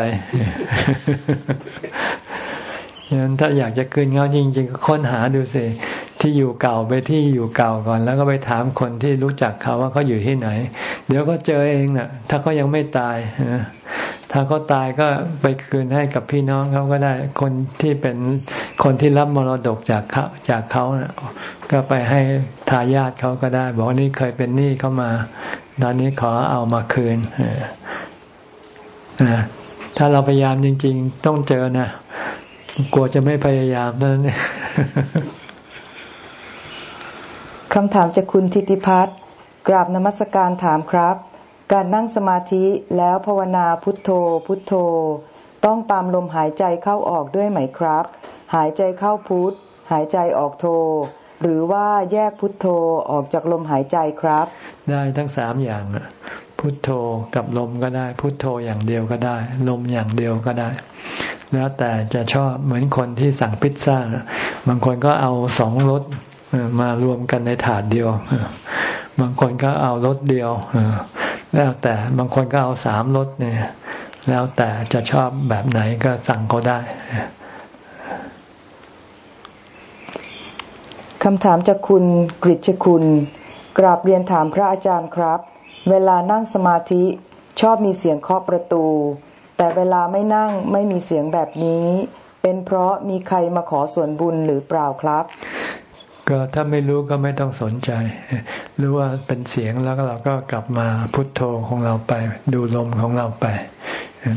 ฉะนั้นถ้าอยากจะคืนเงาจริง ๆ ก็ค้นหาดูสิที่อยู่เก่าไปที่อยู่เก่าก่อน แล้วก็ไปถามคนที่รู้จักเขาว่าเขาอยู่ที่ไหน เดี๋ยวก็เจอเองนะ่ะ ถ้าเขายังไม่ตาย ถ้าเขาตายก็ไปคืนให้กับพี่น้องเขาก็ได้ คนที่เป็นคนที่รับมรดกจากเขาจากเขานะก็ไปให้ทายาทเขาก็ได้ บอกว่านี่เคยเป็นหนี้เขามา ตอนนี้ขอเอามาคืนถ้าเราพยายามจริง ๆ ต้องเจอนะกลัวจะไม่พยายามนั่นเองคำถามจากคุณทิติพัฒน์กราบนมัสการถามครับ การนั่งสมาธิแล้วภาวนาพุทโธ พุทโธ ต้องตามลมหายใจเข้าออกด้วยไหมครับ หายใจเข้าพุทหายใจออกโธ หรือว่าแยกพุทโธออกจากลมหายใจครับ ได้ทั้งสามอย่างพุทโธกับลมก็ได้ พุทโธอย่างเดียวก็ได้ ลมอย่างเดียวก็ได้ แล้วแต่จะชอบเหมือนคนที่สั่งพิซซ่าบางคนก็เอาสองรสมารวมกันในถาดเดียว บางคนก็เอารสเดียว แล้วแต่บางคนก็เอาสามรสเนี่ย แล้วแต่จะชอบแบบไหนก็สั่งเขาได้คำถามจากคุณกริชคุณกราบเรียนถามพระอาจารย์ครับ เวลานั่งสมาธิชอบมีเสียงเคาะประตู แต่เวลาไม่นั่งไม่มีเสียงแบบนี้ เป็นเพราะมีใครมาขอส่วนบุญหรือเปล่าครับ ก็ถ้าไม่รู้ก็ไม่ต้องสนใจ รู้ว่าเป็นเสียงแล้วเราก็กลับมาพุทโธของเราไป ดูลมของเราไป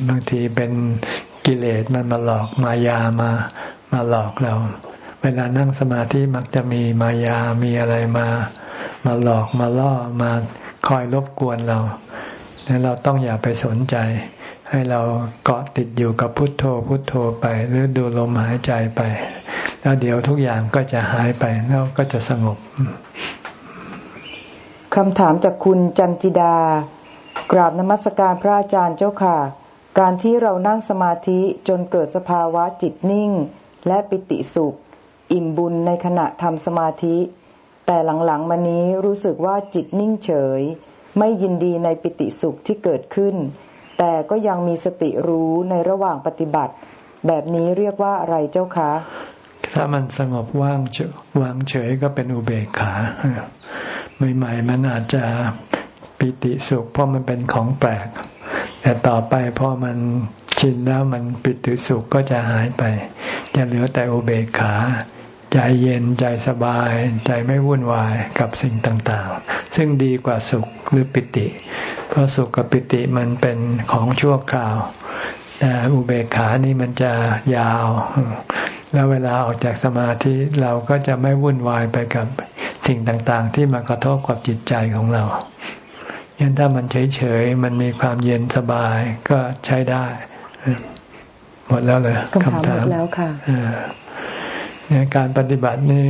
บางทีเป็นกิเลสมันมาหลอกมายามามาหลอกเรา เวลานั่งสมาธิมักจะมีมายามีอะไรมา มาหลอกมาล่อมาคอยรบกวนเราดังนั้นเราต้องอย่าไปสนใจ ให้เราเกาะติดอยู่กับพุทโธพุทโธไป หรือดูลมหายใจไป แล้วเดี๋ยวทุกอย่างก็จะหายไปแล้วก็จะสงบคำถามจากคุณจันจิดา กราบนมัสการพระอาจารย์เจ้าค่ะ การที่เรานั่งสมาธิจนเกิดสภาวะจิตนิ่ง และปิติสุข อิ่มบุญในขณะทำสมาธิ แต่หลังๆมานี้รู้สึกว่าจิตนิ่งเฉย ไม่ยินดีในปิติสุขที่เกิดขึ้น แต่ก็ยังมีสติรู้ในระหว่างปฏิบัติ แบบนี้เรียกว่าอะไรเจ้าคะ ถ้ามันสงบว่างวางเฉยก็เป็นอุเบกขาใหม่ๆมันอาจจะปิติสุข เพราะมันเป็นของแปลก แต่ต่อไปพอมันชินแล้วมันปิติสุขก็จะหายไป จะเหลือแต่อุเบกขา ใจเย็นใจสบาย ใจไม่วุ่นวายกับสิ่งต่างๆ ซึ่งดีกว่าสุขหรือปิติ เพราะสุขกับปิติมันเป็นของชั่วคราว แต่อุเบกขานี่มันจะยาว แล้วเวลาออกจากสมาธิเราก็จะไม่วุ่นวายไปกับสิ่งต่างๆ ที่มากระทบกับจิตใจของเราฉยันถ้ามันเฉยๆ มันมีความเย็นสบายก็ใช้ได้ หมดแล้วเลยคำถามหมดแล้วค่ะเนี่ยการปฏิบัตินี่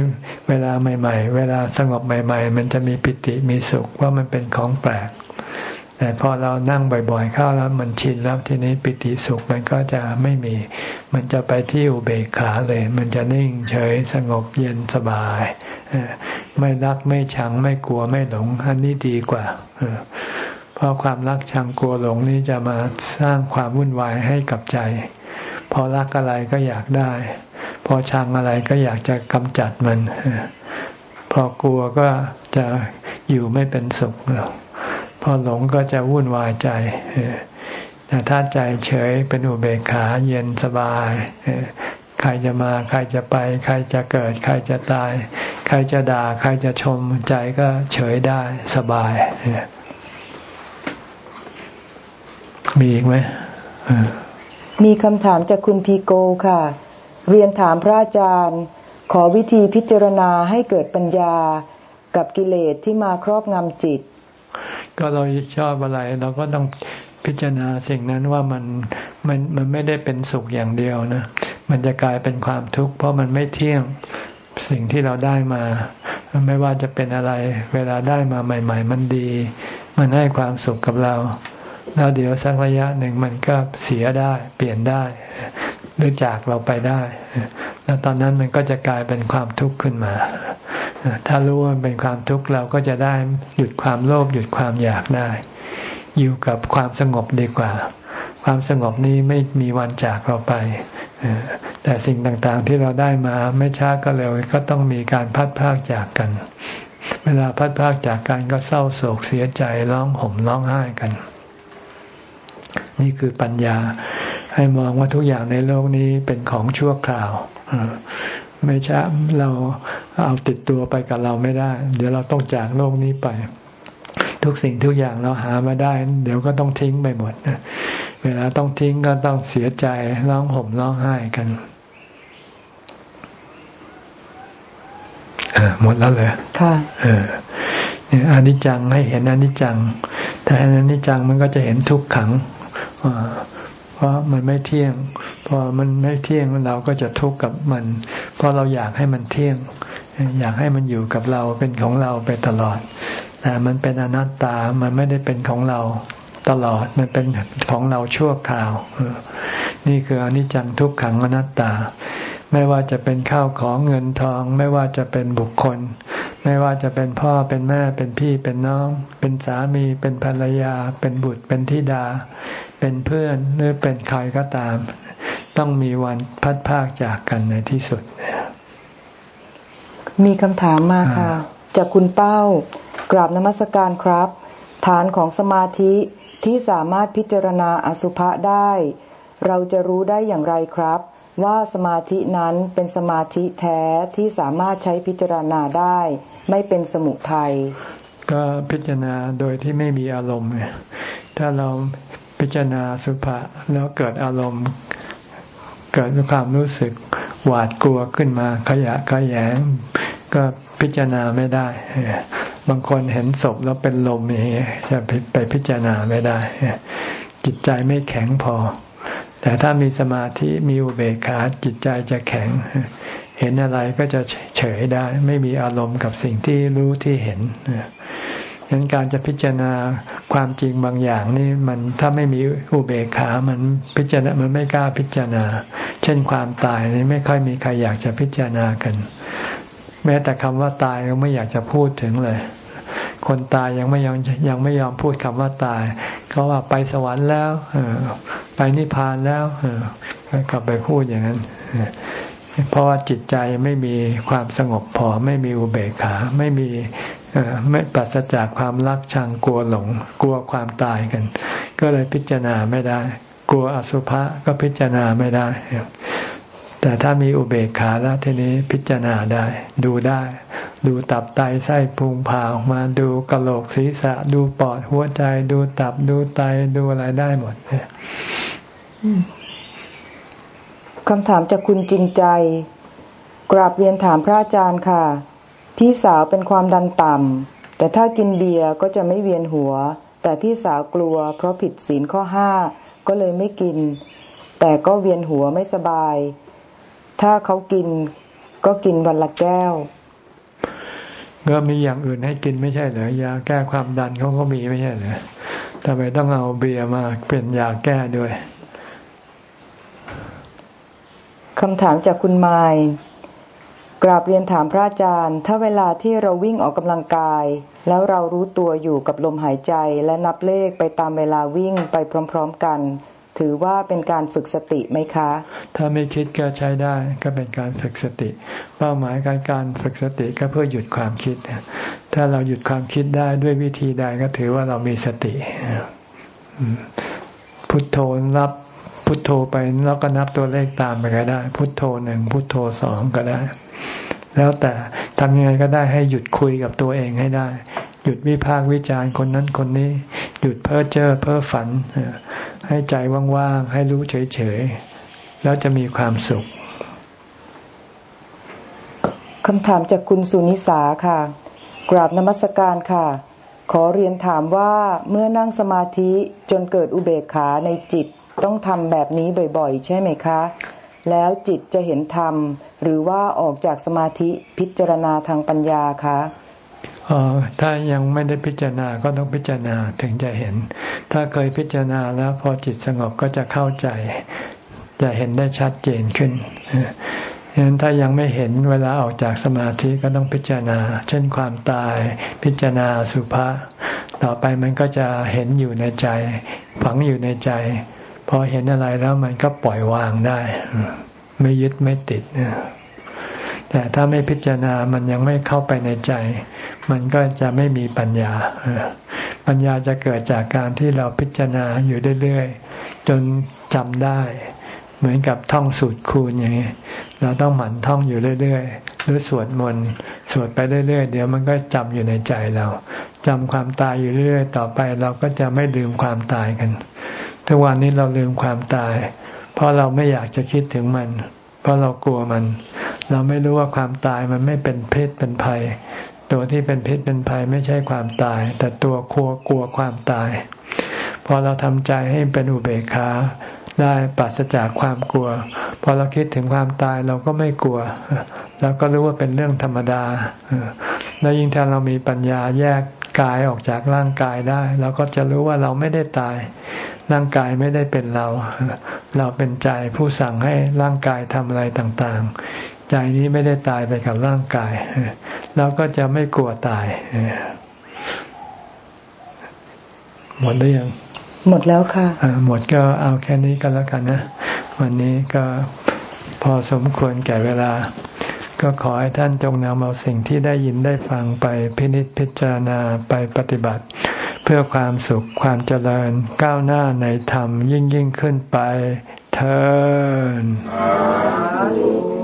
เวลาใหม่ ๆ เวลาสงบใหม่ ๆ มันจะมีปิติมีสุขว่ามันเป็นของแปลก แต่พอเรานั่งบ่อยๆเข้าแล้วมันชินแล้วทีนี้ปิติสุขมันก็จะไม่มี มันจะไปที่อุเบกขาเลย มันจะนิ่งเฉยสงบเย็นสบายไม่รักไม่ชังไม่กลัวไม่หลงอันนี้ดีกว่าเพราะความรักชังกลัวหลงนี้จะมาสร้างความวุ่นวายให้กับใจ พอรักอะไรก็อยากได้ พอชังอะไรก็อยากจะกำจัดมัน พอกลัวก็จะอยู่ไม่เป็นสุข พอหลงก็จะวุ่นวายใจแต่ถ้าใจเฉยเป็นอุเบกขาเย็นสบายใครจะมาใครจะไป ใครจะเกิด ใครจะตาย ใครจะด่า ใครจะชมใจก็เฉยได้สบาย มีอีกไหมมีคำถามจากคุณพีโกค่ะ เรียนถามพระอาจารย์ ขอวิธีพิจารณาให้เกิดปัญญากับกิเลสที่มาครอบงำจิต ก็เราชอบอะไร เราก็ต้องพิจารณาสิ่งนั้นว่ามันมันมันไม่ได้เป็นสุขอย่างเดียวนะมันจะกลายเป็นความทุกข์เพราะมันไม่เที่ยงสิ่งที่เราได้มา ไม่ว่าจะเป็นอะไร เวลาได้มาใหม่ ๆ มันดี มันให้ความสุขกับเรา แล้วเดี๋ยวสักระยะหนึ่งมันก็เสียได้ เปลี่ยนได้หรือจากเราไปได้ แล้วตอนนั้นมันก็จะกลายเป็นความทุกข์ขึ้นมา ถ้ารู้ว่าเป็นความทุกข์เราก็จะได้หยุดความโลภหยุดความอยากได้ อยู่กับความสงบดีกว่า ความสงบนี้ไม่มีวันจากเราไป แต่สิ่งต่างๆที่เราได้มาไม่ช้าก็เร็วก็ต้องมีการพัดพากจากกัน เวลาพัดพากจากกันก็เศร้าโศกเสียใจร้องห่มร้องไห้กัน นี่คือปัญญาให้มองว่าทุกอย่างในโลกนี้เป็นของชั่วคราว ไม่ใช่เราเอาติดตัวไปกับเราไม่ได้ เดี๋ยวเราต้องจากโลกนี้ไป ทุกสิ่งทุกอย่างเราหามาได้ เดี๋ยวก็ต้องทิ้งไปหมดเวลาต้องทิ้งก็ต้องเสียใจร้องห่มร้องไห้กันหมดแล้วเลยค่ะเออเนี่ยอนิจจังให้เห็นอนิจจังแต่อนิจจังมันก็จะเห็นทุกขัง เพราะมันไม่เที่ยง พอมันไม่เที่ยงเราก็จะทุกข์กับมัน เพราะเราอยากให้มันเที่ยง อยากให้มันอยู่กับเราเป็นของเราไปตลอด แต่มันเป็นอนัตตา มันไม่ได้เป็นของเราตลอด มันเป็นของเราชั่วคราว นี่คืออนิจจังทุกขังอนัตตา ไม่ว่าจะเป็นข้าวของเงินทอง ไม่ว่าจะเป็นบุคคล ไม่ว่าจะเป็นพ่อเป็นแม่เป็นพี่เป็นน้อง เป็นสามีเป็นภรรยา เป็นบุตรเป็นธิดา เป็นเพื่อนหรือเป็นใครก็ตาม ต้องมีวันพัดพากจากกันในที่สุด มีคำถามมาค่ะ จากคุณเป้ากราบนมัสการครับ ฐานของสมาธิที่สามารถพิจารณาอสุภะได้ เราจะรู้ได้อย่างไรครับ ว่าสมาธินั้นเป็นสมาธิแท้ที่สามารถใช้พิจารณาได้ ไม่เป็นสมุทัยก็พิจารณาโดยที่ไม่มีอารมณ์ ถ้าเราพิจารณาสุภะแล้วเกิดอารมณ์ เกิดความรู้สึกหวาดกลัวขึ้นมาขยะขยง ก็พิจารณาไม่ได้ บางคนเห็นศพแล้วเป็นลมอย่างนี้จะไปพิจารณาไม่ได้ จิตใจไม่แข็งพอ แต่ถ้ามีสมาธิมีอุเบกขาจิตใจจะแข็ง เห็นอะไรก็จะเฉยได้ ไม่มีอารมณ์กับสิ่งที่รู้ที่เห็นฉะนั้นการจะพิจารณาความจริงบางอย่างนี่มันถ้าไม่มีอุเบกขามันพิจารณามันไม่กล้าพิจารณา เช่นความตายนี่ไม่ค่อยมีใครอยากจะพิจารณากัน แม้แต่คำว่าตายก็ไม่อยากจะพูดถึงเลย คนตายยังไม่ยอมยังไม่ยอมพูดคำว่าตาย เขาว่าไปสวรรค์แล้วไปนิพพานแล้วกลับไปพูดอย่างนั้นเพราะว่าจิตใจไม่มีความสงบพอไม่มีอุเบกขาไม่มีไม่ปราศจากความรักชังกลัวหลง กลัวความตายกัน ก็เลยพิจารณาไม่ได้ กลัวอสุภะก็พิจารณาไม่ได้ แต่ถ้ามีอุเบกขาแล้วทีนี้พิจารณาได้ ดูได้ ดูตับไตไส้พุงผ่าออกมาดูกระโหลกศีรษะ ดูปอดหัวใจ ดูตับดูไตดูอะไรได้หมดคำถามจากคุณจริงใจ กราบเรียนถามพระอาจารย์ค่ะ พี่สาวเป็นความดันต่ำแต่ถ้ากินเบียร์ก็จะไม่เวียนหัว แต่พี่สาวกลัว เพราะผิดศีลข้อห้าก็เลยไม่กิน แต่ก็เวียนหัวไม่สบาย ถ้าเขากินก็กินวันละแก้ว ก็มีอย่างอื่นให้กินไม่ใช่เหรอยาแก้ความดันเขาก็มีไม่ใช่เหรอทำไมต้องเอาเบียร์มาเป็นยาแก้ด้วยคำถามจากคุณไมล์กราบเรียนถามพระอาจารย์ ถ้าเวลาที่เราวิ่งออกกำลังกาย แล้วเรารู้ตัวอยู่กับลมหายใจและนับเลขไปตามเวลาวิ่งไปพร้อม ๆ กัน ถือว่าเป็นการฝึกสติไหมคะ ถ้าไม่คิดก็ใช้ได้ก็เป็นการฝึกสติ เป้าหมายการการฝึกสติก็เพื่อหยุดความคิด ถ้าเราหยุดความคิดได้ด้วยวิธีใดก็ถือว่าเรามีสติพุทโธรับพุทโธไปแล้วก็นับตัวเลขตามไปก็ได้ พุทโธหนึ่งพุทโธสองก็ได้ แล้วแต่ทำยังไงก็ได้ให้หยุดคุยกับตัวเองให้ได้ หยุดวิพากษ์วิจารณ์คนนั้นคนนี้ หยุดเพ้อเจ้อเพ้อฝัน ให้ใจว่างๆ ให้รู้เฉยๆ แล้วจะมีความสุขคำถามจากคุณสุนิสาค่ะ กราบนมัสการค่ะ ขอเรียนถามว่าเมื่อนั่งสมาธิจนเกิดอุเบกขาในจิตต้องทำแบบนี้บ่อยๆ ใช่ไหมคะ แล้วจิตจะเห็นธรรม หรือว่าออกจากสมาธิพิจารณาทางปัญญาคะ ถ้ายังไม่ได้พิจารณาก็ต้องพิจารณาถึงจะเห็น ถ้าเคยพิจารณาแล้วพอจิตสงบก็จะเข้าใจ จะเห็นได้ชัดเจนขึ้นฉะนั้นถ้ายังไม่เห็นเวลาออกจากสมาธิก็ต้องพิจารณา เช่นความตายพิจารณาสุภาต่อไปมันก็จะเห็นอยู่ในใจ ฝังอยู่ในใจ พอเห็นอะไรแล้วมันก็ปล่อยวางได้ ไม่ยึดไม่ติด แต่ถ้าไม่พิจารณามันยังไม่เข้าไปในใจ มันก็จะไม่มีปัญญา ปัญญาจะเกิดจากการที่เราพิจารณาอยู่เรื่อยๆ จนจำได้ เหมือนกับท่องสูตรคูณอย่างนี้ เราต้องหมั่นท่องอยู่เรื่อยๆ หรือสวดมนต์สวดไปเรื่อยๆ เดี๋ยวมันก็จำอยู่ในใจเราจำความตายอยู่เรื่อยๆ ต่อไปเราก็จะไม่ลืมความตายกัน ทุกวันนี้เราลืมความตาย เพราะเราไม่อยากจะคิดถึงมัน เพราะเรากลัวมัน เราไม่รู้ว่าความตายมันไม่เป็นเพศเป็นภัย ตัวที่เป็นเพศเป็นภัยไม่ใช่ความตาย แต่ตัวครัวกลัวความตาย พอเราทำใจให้เป็นอุเบกขาได้ปราศจากความกลัว พอเราคิดถึงความตายเราก็ไม่กลัวเราก็รู้ว่าเป็นเรื่องธรรมดาแล้วยิ่งถ้าเรามีปัญญาแยกกายออกจากร่างกายได้ เราก็จะรู้ว่าเราไม่ได้ตาย ร่างกายไม่ได้เป็นเรา เราเป็นใจผู้สั่งให้ร่างกายทำอะไรต่างๆ ใจนี้ไม่ได้ตายไปกับร่างกายเราก็จะไม่กลัวตาย หมดหรือยัง หมดแล้วค่ะหมดก็เอาแค่นี้ก็แล้วกันนะ วันนี้ก็พอสมควรแก่เวลา ก็ขอให้ท่านจงนำเอาสิ่งที่ได้ยินได้ฟังไปพินิจพิจารณาไปปฏิบัติ เพื่อความสุขความเจริญก้าวหน้าในธรรมยิ่งยิ่งขึ้นไปเธอ